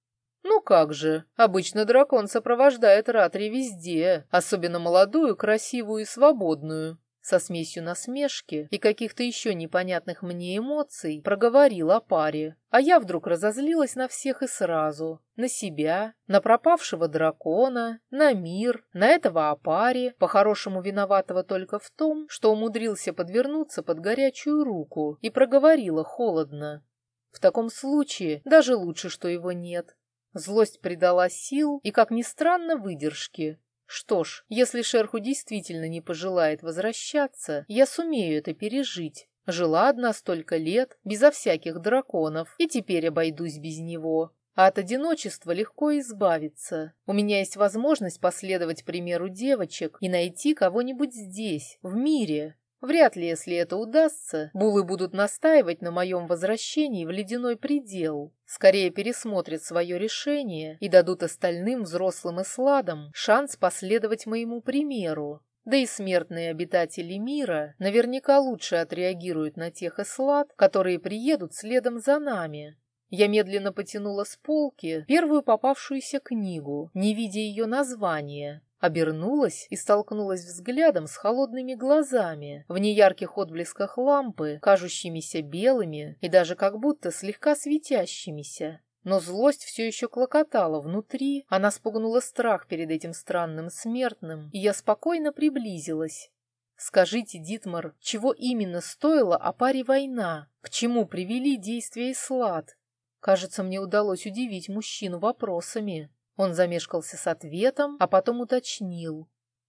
«Ну как же, обычно дракон сопровождает Ратри везде, особенно молодую, красивую и свободную со смесью насмешки и каких-то еще непонятных мне эмоций проговорил о паре, а я вдруг разозлилась на всех и сразу. На себя, на пропавшего дракона, на мир, на этого опаре, по-хорошему виноватого только в том, что умудрился подвернуться под горячую руку и проговорила холодно. В таком случае даже лучше, что его нет. Злость придала сил и, как ни странно, выдержки. Что ж, если Шерху действительно не пожелает возвращаться, я сумею это пережить. Жила одна столько лет, безо всяких драконов, и теперь обойдусь без него. А от одиночества легко избавиться. У меня есть возможность последовать примеру девочек и найти кого-нибудь здесь, в мире, Вряд ли, если это удастся, булы будут настаивать на моем возвращении в ледяной предел. Скорее пересмотрят свое решение и дадут остальным взрослым и сладам шанс последовать моему примеру. Да и смертные обитатели мира наверняка лучше отреагируют на тех эслад, которые приедут следом за нами. Я медленно потянула с полки первую попавшуюся книгу, не видя ее названия, Обернулась и столкнулась взглядом с холодными глазами, в неярких отблесках лампы, кажущимися белыми и даже как будто слегка светящимися. Но злость все еще клокотала внутри, она спугнула страх перед этим странным смертным, и я спокойно приблизилась. Скажите, Дитмар, чего именно стоила о паре война? К чему привели действия Ислад? Кажется, мне удалось удивить мужчину вопросами. Он замешкался с ответом, а потом уточнил.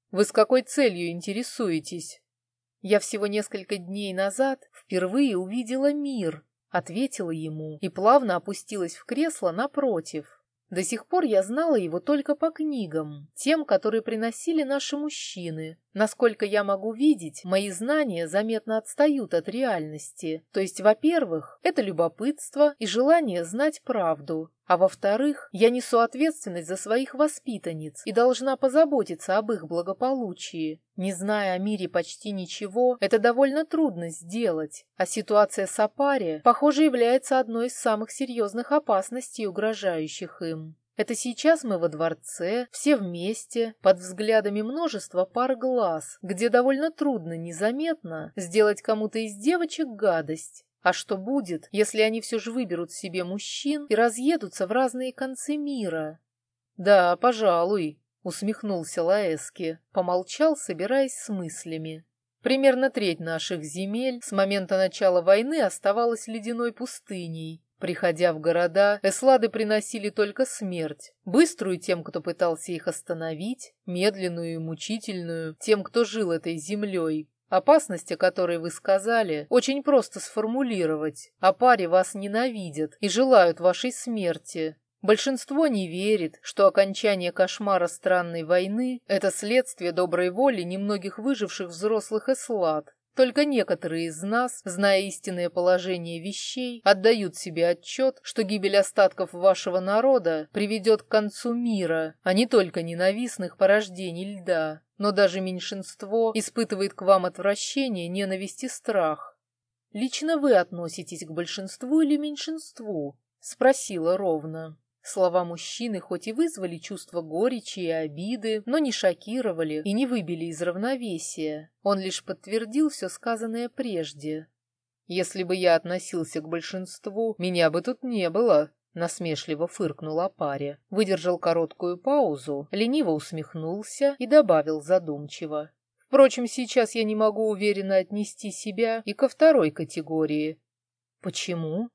«Вы с какой целью интересуетесь?» «Я всего несколько дней назад впервые увидела мир», — ответила ему и плавно опустилась в кресло напротив. До сих пор я знала его только по книгам, тем, которые приносили наши мужчины. Насколько я могу видеть, мои знания заметно отстают от реальности. То есть, во-первых, это любопытство и желание знать правду. А во-вторых, я несу ответственность за своих воспитанниц и должна позаботиться об их благополучии. Не зная о мире почти ничего, это довольно трудно сделать, а ситуация с Апари, похоже, является одной из самых серьезных опасностей, угрожающих им. Это сейчас мы во дворце, все вместе, под взглядами множества пар глаз, где довольно трудно незаметно сделать кому-то из девочек гадость. А что будет, если они все же выберут себе мужчин и разъедутся в разные концы мира? Да, пожалуй, усмехнулся Лаэски, помолчал, собираясь с мыслями. Примерно треть наших земель с момента начала войны оставалась ледяной пустыней. Приходя в города, эслады приносили только смерть, быструю тем, кто пытался их остановить, медленную и мучительную тем, кто жил этой землей, Опасность, о которой вы сказали, очень просто сформулировать. О паре вас ненавидят и желают вашей смерти. Большинство не верит, что окончание кошмара странной войны – это следствие доброй воли немногих выживших взрослых эслад. Только некоторые из нас, зная истинное положение вещей, отдают себе отчет, что гибель остатков вашего народа приведет к концу мира, а не только ненавистных порождений льда но даже меньшинство испытывает к вам отвращение, ненависть и страх. Лично вы относитесь к большинству или меньшинству? Спросила ровно. Слова мужчины хоть и вызвали чувство горечи и обиды, но не шокировали и не выбили из равновесия. Он лишь подтвердил все сказанное прежде. «Если бы я относился к большинству, меня бы тут не было», Насмешливо фыркнул о паре, выдержал короткую паузу, лениво усмехнулся и добавил задумчиво. Впрочем, сейчас я не могу уверенно отнести себя и ко второй категории. Почему?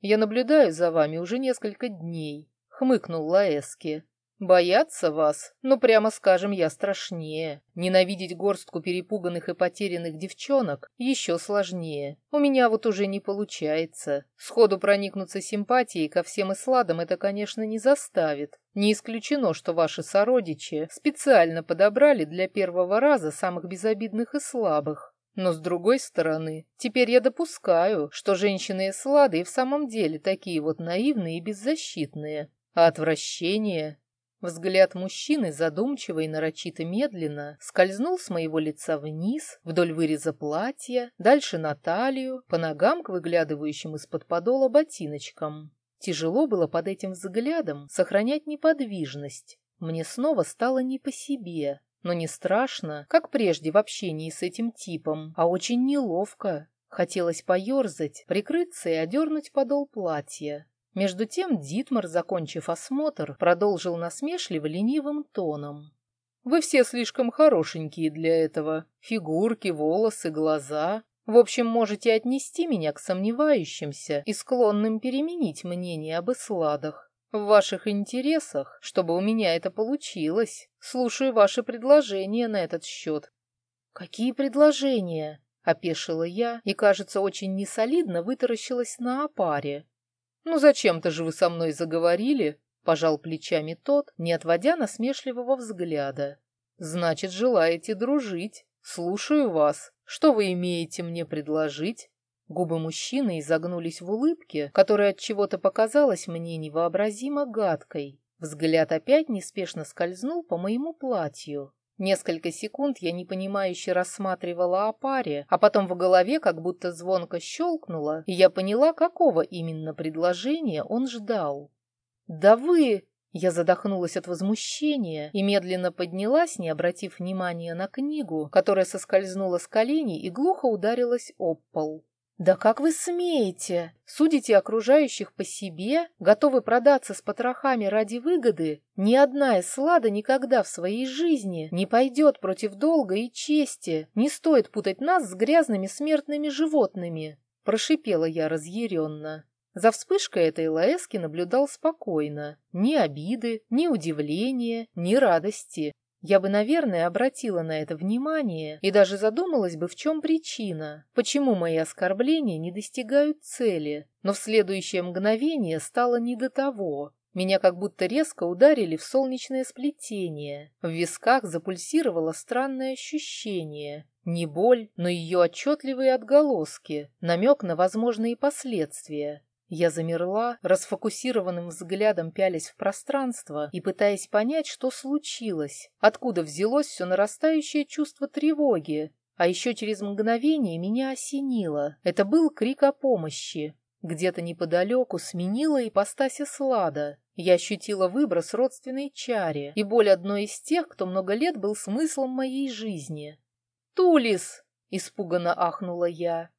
Я наблюдаю за вами уже несколько дней», — хмыкнул Лаэски. Бояться вас, ну прямо скажем, я страшнее. Ненавидеть горстку перепуганных и потерянных девчонок еще сложнее. У меня вот уже не получается. Сходу проникнуться симпатией ко всем эсладам это, конечно, не заставит. Не исключено, что ваши сородичи специально подобрали для первого раза самых безобидных и слабых. Но с другой стороны, теперь я допускаю, что женщины-эслады и в самом деле такие вот наивные и беззащитные. А отвращение Взгляд мужчины, задумчиво и нарочито медленно, скользнул с моего лица вниз, вдоль выреза платья, дальше на талию, по ногам к выглядывающим из-под подола ботиночкам. Тяжело было под этим взглядом сохранять неподвижность. Мне снова стало не по себе, но не страшно, как прежде в общении с этим типом, а очень неловко. Хотелось поерзать, прикрыться и одернуть подол платья. Между тем Дитмар, закончив осмотр, продолжил насмешливо ленивым тоном. «Вы все слишком хорошенькие для этого. Фигурки, волосы, глаза. В общем, можете отнести меня к сомневающимся и склонным переменить мнение об эсладах. В ваших интересах, чтобы у меня это получилось. Слушаю ваши предложения на этот счет». «Какие предложения?» — опешила я и, кажется, очень несолидно вытаращилась на опаре. «Ну зачем-то же вы со мной заговорили?» — пожал плечами тот, не отводя насмешливого взгляда. «Значит, желаете дружить. Слушаю вас. Что вы имеете мне предложить?» Губы мужчины изогнулись в улыбке, которая от чего-то показалась мне невообразимо гадкой. Взгляд опять неспешно скользнул по моему платью. Несколько секунд я непонимающе рассматривала о паре, а потом в голове как будто звонко щелкнуло, и я поняла, какого именно предложения он ждал. «Да вы...» Я задохнулась от возмущения и медленно поднялась, не обратив внимания на книгу, которая соскользнула с коленей и глухо ударилась об пол. «Да как вы смеете? Судите окружающих по себе? Готовы продаться с потрохами ради выгоды? Ни одна из слада никогда в своей жизни не пойдет против долга и чести. Не стоит путать нас с грязными смертными животными!» Прошипела я разъяренно. За вспышкой этой Лаэски наблюдал спокойно. Ни обиды, ни удивления, ни радости. Я бы, наверное, обратила на это внимание и даже задумалась бы, в чем причина, почему мои оскорбления не достигают цели, но в следующее мгновение стало не до того. Меня как будто резко ударили в солнечное сплетение. В висках запульсировало странное ощущение. Не боль, но ее отчетливые отголоски, намек на возможные последствия. Я замерла, расфокусированным взглядом пялясь в пространство и пытаясь понять, что случилось, откуда взялось все нарастающее чувство тревоги. А еще через мгновение меня осенило. Это был крик о помощи. Где-то неподалеку сменила ипостась Слада. Я ощутила выброс родственной чари и боль одной из тех, кто много лет был смыслом моей жизни. «Тулис!» — испуганно ахнула я.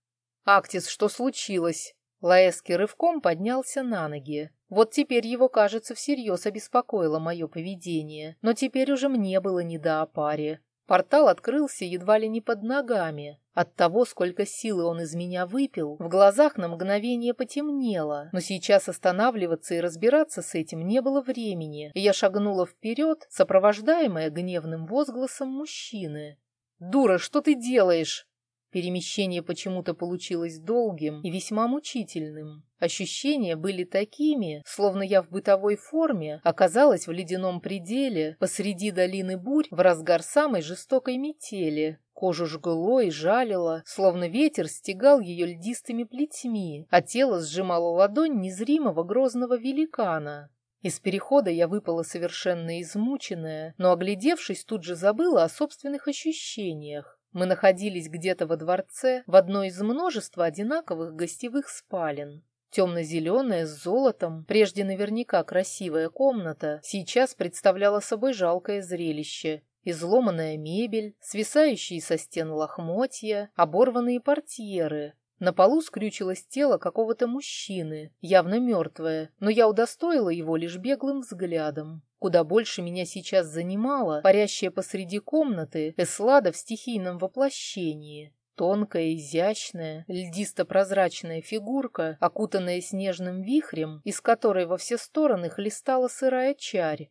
«Актис, что случилось?» Лаэски рывком поднялся на ноги. Вот теперь его, кажется, всерьез обеспокоило мое поведение, но теперь уже мне было не до опаре. Портал открылся едва ли не под ногами. От того, сколько силы он из меня выпил, в глазах на мгновение потемнело, но сейчас останавливаться и разбираться с этим не было времени, и я шагнула вперед, сопровождаемая гневным возгласом мужчины. «Дура, что ты делаешь?» Перемещение почему-то получилось долгим и весьма мучительным. Ощущения были такими, словно я в бытовой форме оказалась в ледяном пределе посреди долины бурь в разгар самой жестокой метели. Кожу жгло и жалило, словно ветер стегал ее льдистыми плетьми, а тело сжимало ладонь незримого грозного великана. Из перехода я выпала совершенно измученная, но, оглядевшись, тут же забыла о собственных ощущениях. Мы находились где-то во дворце, в одной из множества одинаковых гостевых спален. Темно-зеленая, с золотом, прежде наверняка красивая комната, сейчас представляла собой жалкое зрелище. Изломанная мебель, свисающие со стен лохмотья, оборванные портьеры. На полу скрючилось тело какого-то мужчины, явно мертвое, но я удостоила его лишь беглым взглядом. Куда больше меня сейчас занимала парящая посреди комнаты Эслада в стихийном воплощении. Тонкая, изящная, льдисто-прозрачная фигурка, окутанная снежным вихрем, из которой во все стороны хлестала сырая чарь.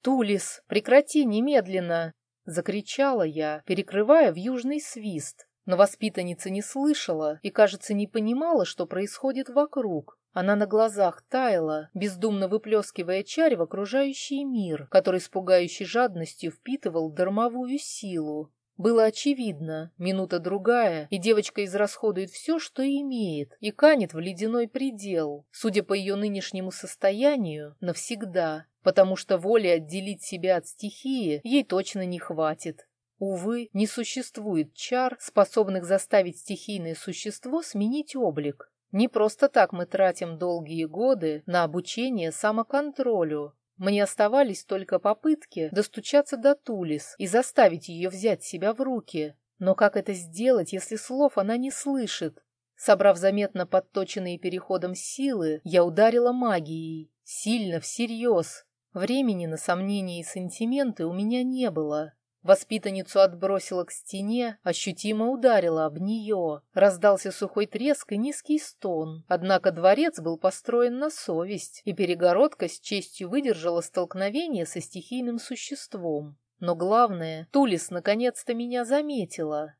«Тулис, прекрати немедленно!» — закричала я, перекрывая в южный свист. Но воспитанница не слышала и, кажется, не понимала, что происходит вокруг. Она на глазах таяла, бездумно выплескивая чарь в окружающий мир, который с пугающей жадностью впитывал дармовую силу. Было очевидно, минута-другая, и девочка израсходует все, что имеет, и канет в ледяной предел, судя по ее нынешнему состоянию, навсегда, потому что воли отделить себя от стихии ей точно не хватит. Увы, не существует чар, способных заставить стихийное существо сменить облик. Не просто так мы тратим долгие годы на обучение самоконтролю. Мне оставались только попытки достучаться до Тулис и заставить ее взять себя в руки. Но как это сделать, если слов она не слышит? Собрав заметно подточенные переходом силы, я ударила магией. Сильно, всерьез. Времени на сомнения и сантименты у меня не было. Воспитанницу отбросила к стене, ощутимо ударила об нее. Раздался сухой треск и низкий стон. Однако дворец был построен на совесть, и перегородка с честью выдержала столкновение со стихийным существом. Но главное, Тулис наконец-то меня заметила.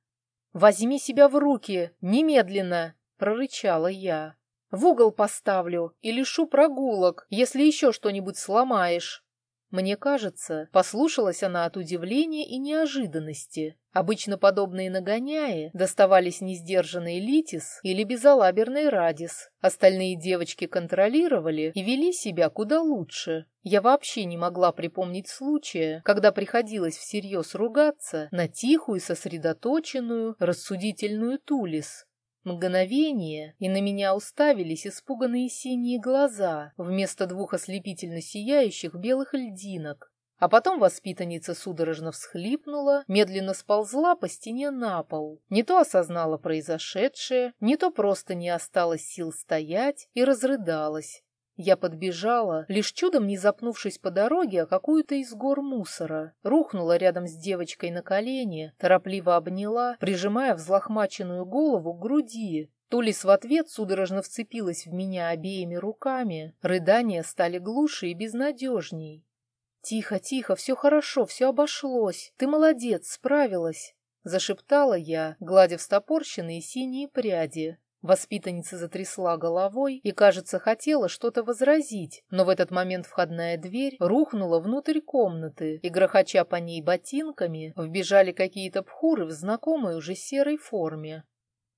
«Возьми себя в руки! Немедленно!» — прорычала я. «В угол поставлю и лишу прогулок, если еще что-нибудь сломаешь». Мне кажется, послушалась она от удивления и неожиданности. Обычно подобные нагоняи доставались несдержанной Литис или безалаберной Радис. Остальные девочки контролировали и вели себя куда лучше. Я вообще не могла припомнить случая, когда приходилось всерьез ругаться на тихую, сосредоточенную, рассудительную Тулис. Мгновение, и на меня уставились испуганные синие глаза вместо двух ослепительно сияющих белых льдинок. А потом воспитанница судорожно всхлипнула, медленно сползла по стене на пол. Не то осознала произошедшее, не то просто не осталось сил стоять и разрыдалась. Я подбежала, лишь чудом не запнувшись по дороге о какую-то из гор мусора. Рухнула рядом с девочкой на колени, торопливо обняла, прижимая взлохмаченную голову к груди. Тулис в ответ судорожно вцепилась в меня обеими руками. Рыдания стали глуше и безнадежней. «Тихо, тихо, все хорошо, все обошлось. Ты молодец, справилась!» Зашептала я, гладя встопорщенные синие пряди. Воспитанница затрясла головой и, кажется, хотела что-то возразить, но в этот момент входная дверь рухнула внутрь комнаты, и, грохоча по ней ботинками, вбежали какие-то пхуры в знакомой уже серой форме.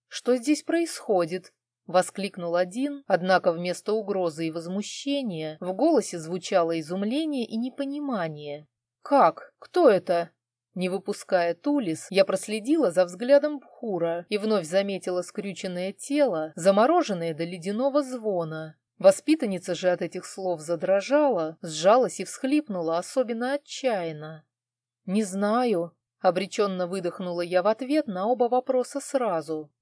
«Что здесь происходит?» — воскликнул один, однако вместо угрозы и возмущения в голосе звучало изумление и непонимание. «Как? Кто это?» Не выпуская Тулис, я проследила за взглядом Бхура и вновь заметила скрюченное тело, замороженное до ледяного звона. Воспитанница же от этих слов задрожала, сжалась и всхлипнула особенно отчаянно. «Не знаю», — обреченно выдохнула я в ответ на оба вопроса сразу.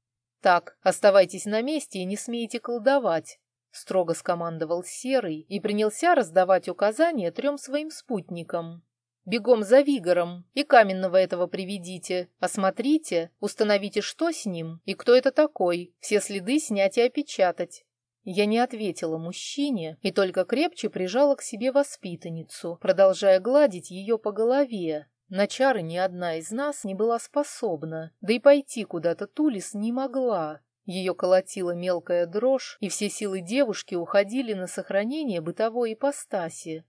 «Так, оставайтесь на месте и не смейте колдовать», — строго скомандовал Серый и принялся раздавать указания трем своим спутникам. Бегом за Вигором и каменного этого приведите. Осмотрите, установите, что с ним и кто это такой. Все следы снять и опечатать. Я не ответила мужчине и только крепче прижала к себе воспитанницу, продолжая гладить ее по голове. На чары ни одна из нас не была способна, да и пойти куда-то Тулис не могла. Ее колотила мелкая дрожь, и все силы девушки уходили на сохранение бытовой ипостаси.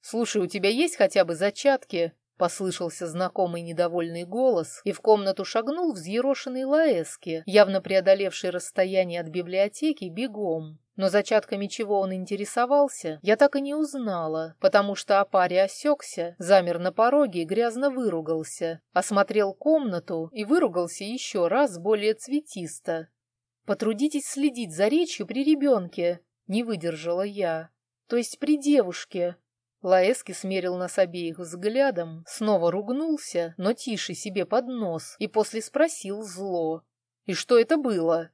«Слушай, у тебя есть хотя бы зачатки?» Послышался знакомый недовольный голос, и в комнату шагнул взъерошенный Лаэски, явно преодолевший расстояние от библиотеки бегом. Но зачатками чего он интересовался, я так и не узнала, потому что о паре осекся, замер на пороге и грязно выругался, осмотрел комнату и выругался еще раз более цветисто. «Потрудитесь следить за речью при ребенке», — не выдержала я. «То есть при девушке», Лаэски смерил нас обеих взглядом, снова ругнулся, но тише себе под нос, и после спросил зло. «И что это было?»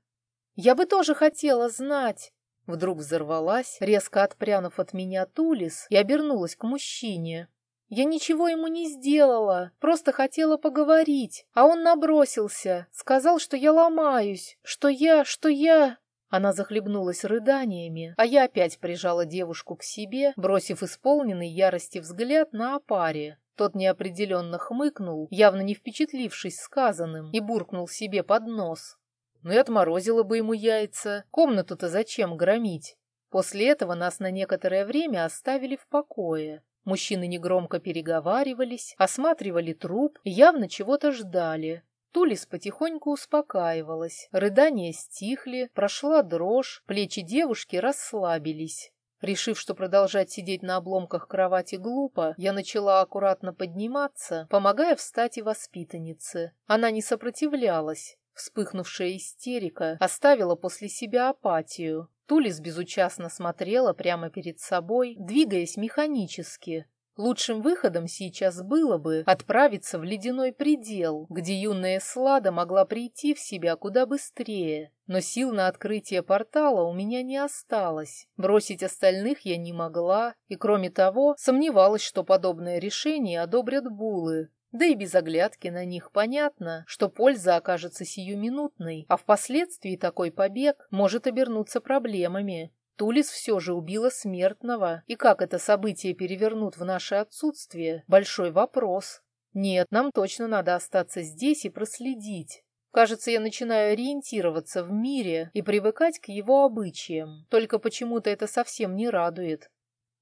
«Я бы тоже хотела знать!» Вдруг взорвалась, резко отпрянув от меня Тулис, и обернулась к мужчине. Я ничего ему не сделала, просто хотела поговорить, а он набросился, сказал, что я ломаюсь, что я, что я... Она захлебнулась рыданиями, а я опять прижала девушку к себе, бросив исполненный ярости взгляд на опаре. Тот неопределенно хмыкнул, явно не впечатлившись сказанным, и буркнул себе под нос. Ну и отморозила бы ему яйца. Комнату-то зачем громить? После этого нас на некоторое время оставили в покое. Мужчины негромко переговаривались, осматривали труп явно чего-то ждали. Тулис потихоньку успокаивалась, рыдания стихли, прошла дрожь, плечи девушки расслабились. Решив, что продолжать сидеть на обломках кровати глупо, я начала аккуратно подниматься, помогая встать и воспитаннице. Она не сопротивлялась. Вспыхнувшая истерика оставила после себя апатию. Тулис безучастно смотрела прямо перед собой, двигаясь механически. Лучшим выходом сейчас было бы отправиться в ледяной предел, где юная Слада могла прийти в себя куда быстрее. Но сил на открытие портала у меня не осталось. Бросить остальных я не могла, и кроме того, сомневалась, что подобное решение одобрят булы. Да и без оглядки на них понятно, что польза окажется сиюминутной, а впоследствии такой побег может обернуться проблемами. Тулис все же убила смертного, и как это событие перевернут в наше отсутствие – большой вопрос. Нет, нам точно надо остаться здесь и проследить. Кажется, я начинаю ориентироваться в мире и привыкать к его обычаям, только почему-то это совсем не радует.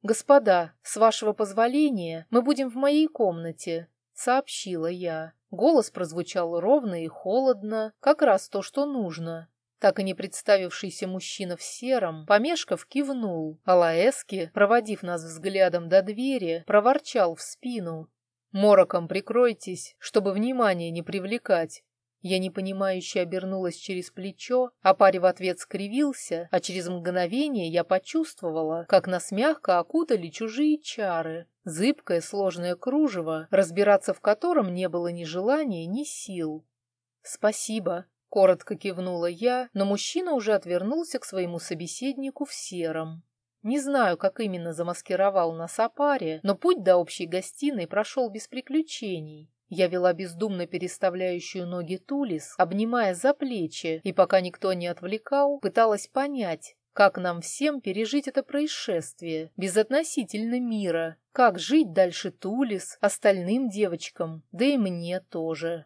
«Господа, с вашего позволения, мы будем в моей комнате сообщила я. Голос прозвучал ровно и холодно, как раз то, что нужно. Так и не представившийся мужчина в сером, помешков, кивнул, а Лаэски, проводив нас взглядом до двери, проворчал в спину. «Мороком прикройтесь, чтобы внимание не привлекать. Я непонимающе обернулась через плечо, а парень в ответ скривился, а через мгновение я почувствовала, как нас мягко окутали чужие чары. Зыбкое сложное кружево, разбираться в котором не было ни желания, ни сил. «Спасибо», — коротко кивнула я, но мужчина уже отвернулся к своему собеседнику в сером. Не знаю, как именно замаскировал нас Апари, но путь до общей гостиной прошел без приключений. Я вела бездумно переставляющую ноги Тулис, обнимая за плечи, и пока никто не отвлекал, пыталась понять, как нам всем пережить это происшествие, безотносительно мира, как жить дальше Тулис, остальным девочкам, да и мне тоже.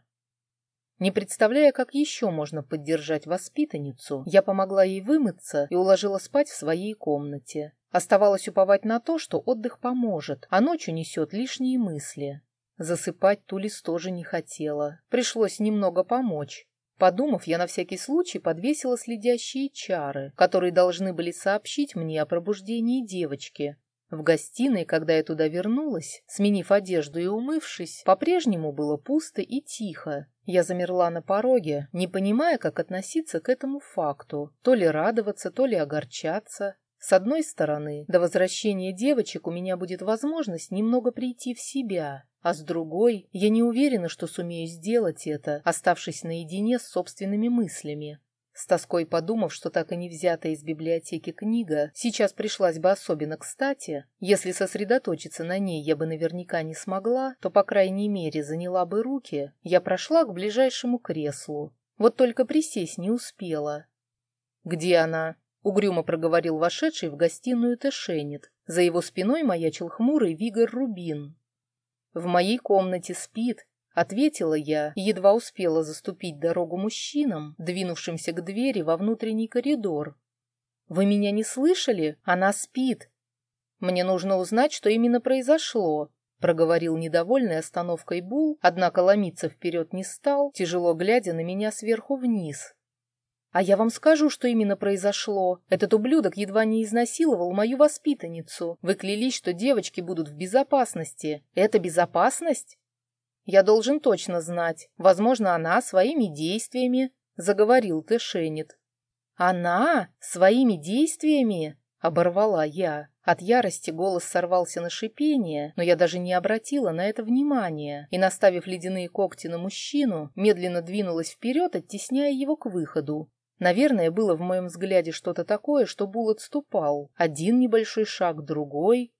Не представляя, как еще можно поддержать воспитанницу, я помогла ей вымыться и уложила спать в своей комнате. Оставалось уповать на то, что отдых поможет, а ночью несет лишние мысли. Засыпать Тулис тоже не хотела. Пришлось немного помочь. Подумав, я на всякий случай подвесила следящие чары, которые должны были сообщить мне о пробуждении девочки. В гостиной, когда я туда вернулась, сменив одежду и умывшись, по-прежнему было пусто и тихо. Я замерла на пороге, не понимая, как относиться к этому факту, то ли радоваться, то ли огорчаться. С одной стороны, до возвращения девочек у меня будет возможность немного прийти в себя, а с другой, я не уверена, что сумею сделать это, оставшись наедине с собственными мыслями. С тоской подумав, что так и не взята из библиотеки книга, сейчас пришлась бы особенно кстати, если сосредоточиться на ней я бы наверняка не смогла, то, по крайней мере, заняла бы руки, я прошла к ближайшему креслу. Вот только присесть не успела. «Где она?» — угрюмо проговорил вошедший в гостиную Тэшенет. За его спиной маячил хмурый Вигор Рубин. «В моей комнате спит», — ответила я едва успела заступить дорогу мужчинам, двинувшимся к двери во внутренний коридор. «Вы меня не слышали? Она спит». «Мне нужно узнать, что именно произошло», — проговорил недовольный остановкой Бул, однако ломиться вперед не стал, тяжело глядя на меня сверху вниз. А я вам скажу, что именно произошло. Этот ублюдок едва не изнасиловал мою воспитанницу. Вы клялись, что девочки будут в безопасности. Это безопасность? Я должен точно знать. Возможно, она своими действиями, — заговорил Тэшенит. Она? Своими действиями? — оборвала я. От ярости голос сорвался на шипение, но я даже не обратила на это внимания и, наставив ледяные когти на мужчину, медленно двинулась вперед, оттесняя его к выходу. Наверное, было в моем взгляде что-то такое, что Бул отступал. Один небольшой шаг, другой.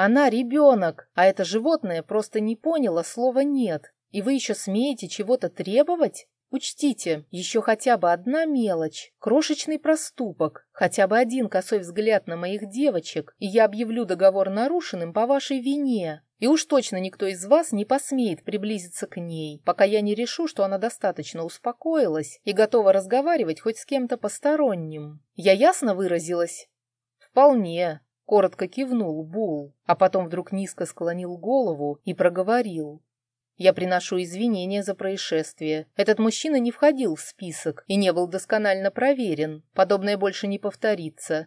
Она ребенок, а это животное просто не поняло слова «нет». И вы еще смеете чего-то требовать? Учтите, еще хотя бы одна мелочь, крошечный проступок, хотя бы один косой взгляд на моих девочек, и я объявлю договор нарушенным по вашей вине. И уж точно никто из вас не посмеет приблизиться к ней, пока я не решу, что она достаточно успокоилась и готова разговаривать хоть с кем-то посторонним. Я ясно выразилась? Вполне. Коротко кивнул Бул, а потом вдруг низко склонил голову и проговорил. Я приношу извинения за происшествие. Этот мужчина не входил в список и не был досконально проверен. Подобное больше не повторится.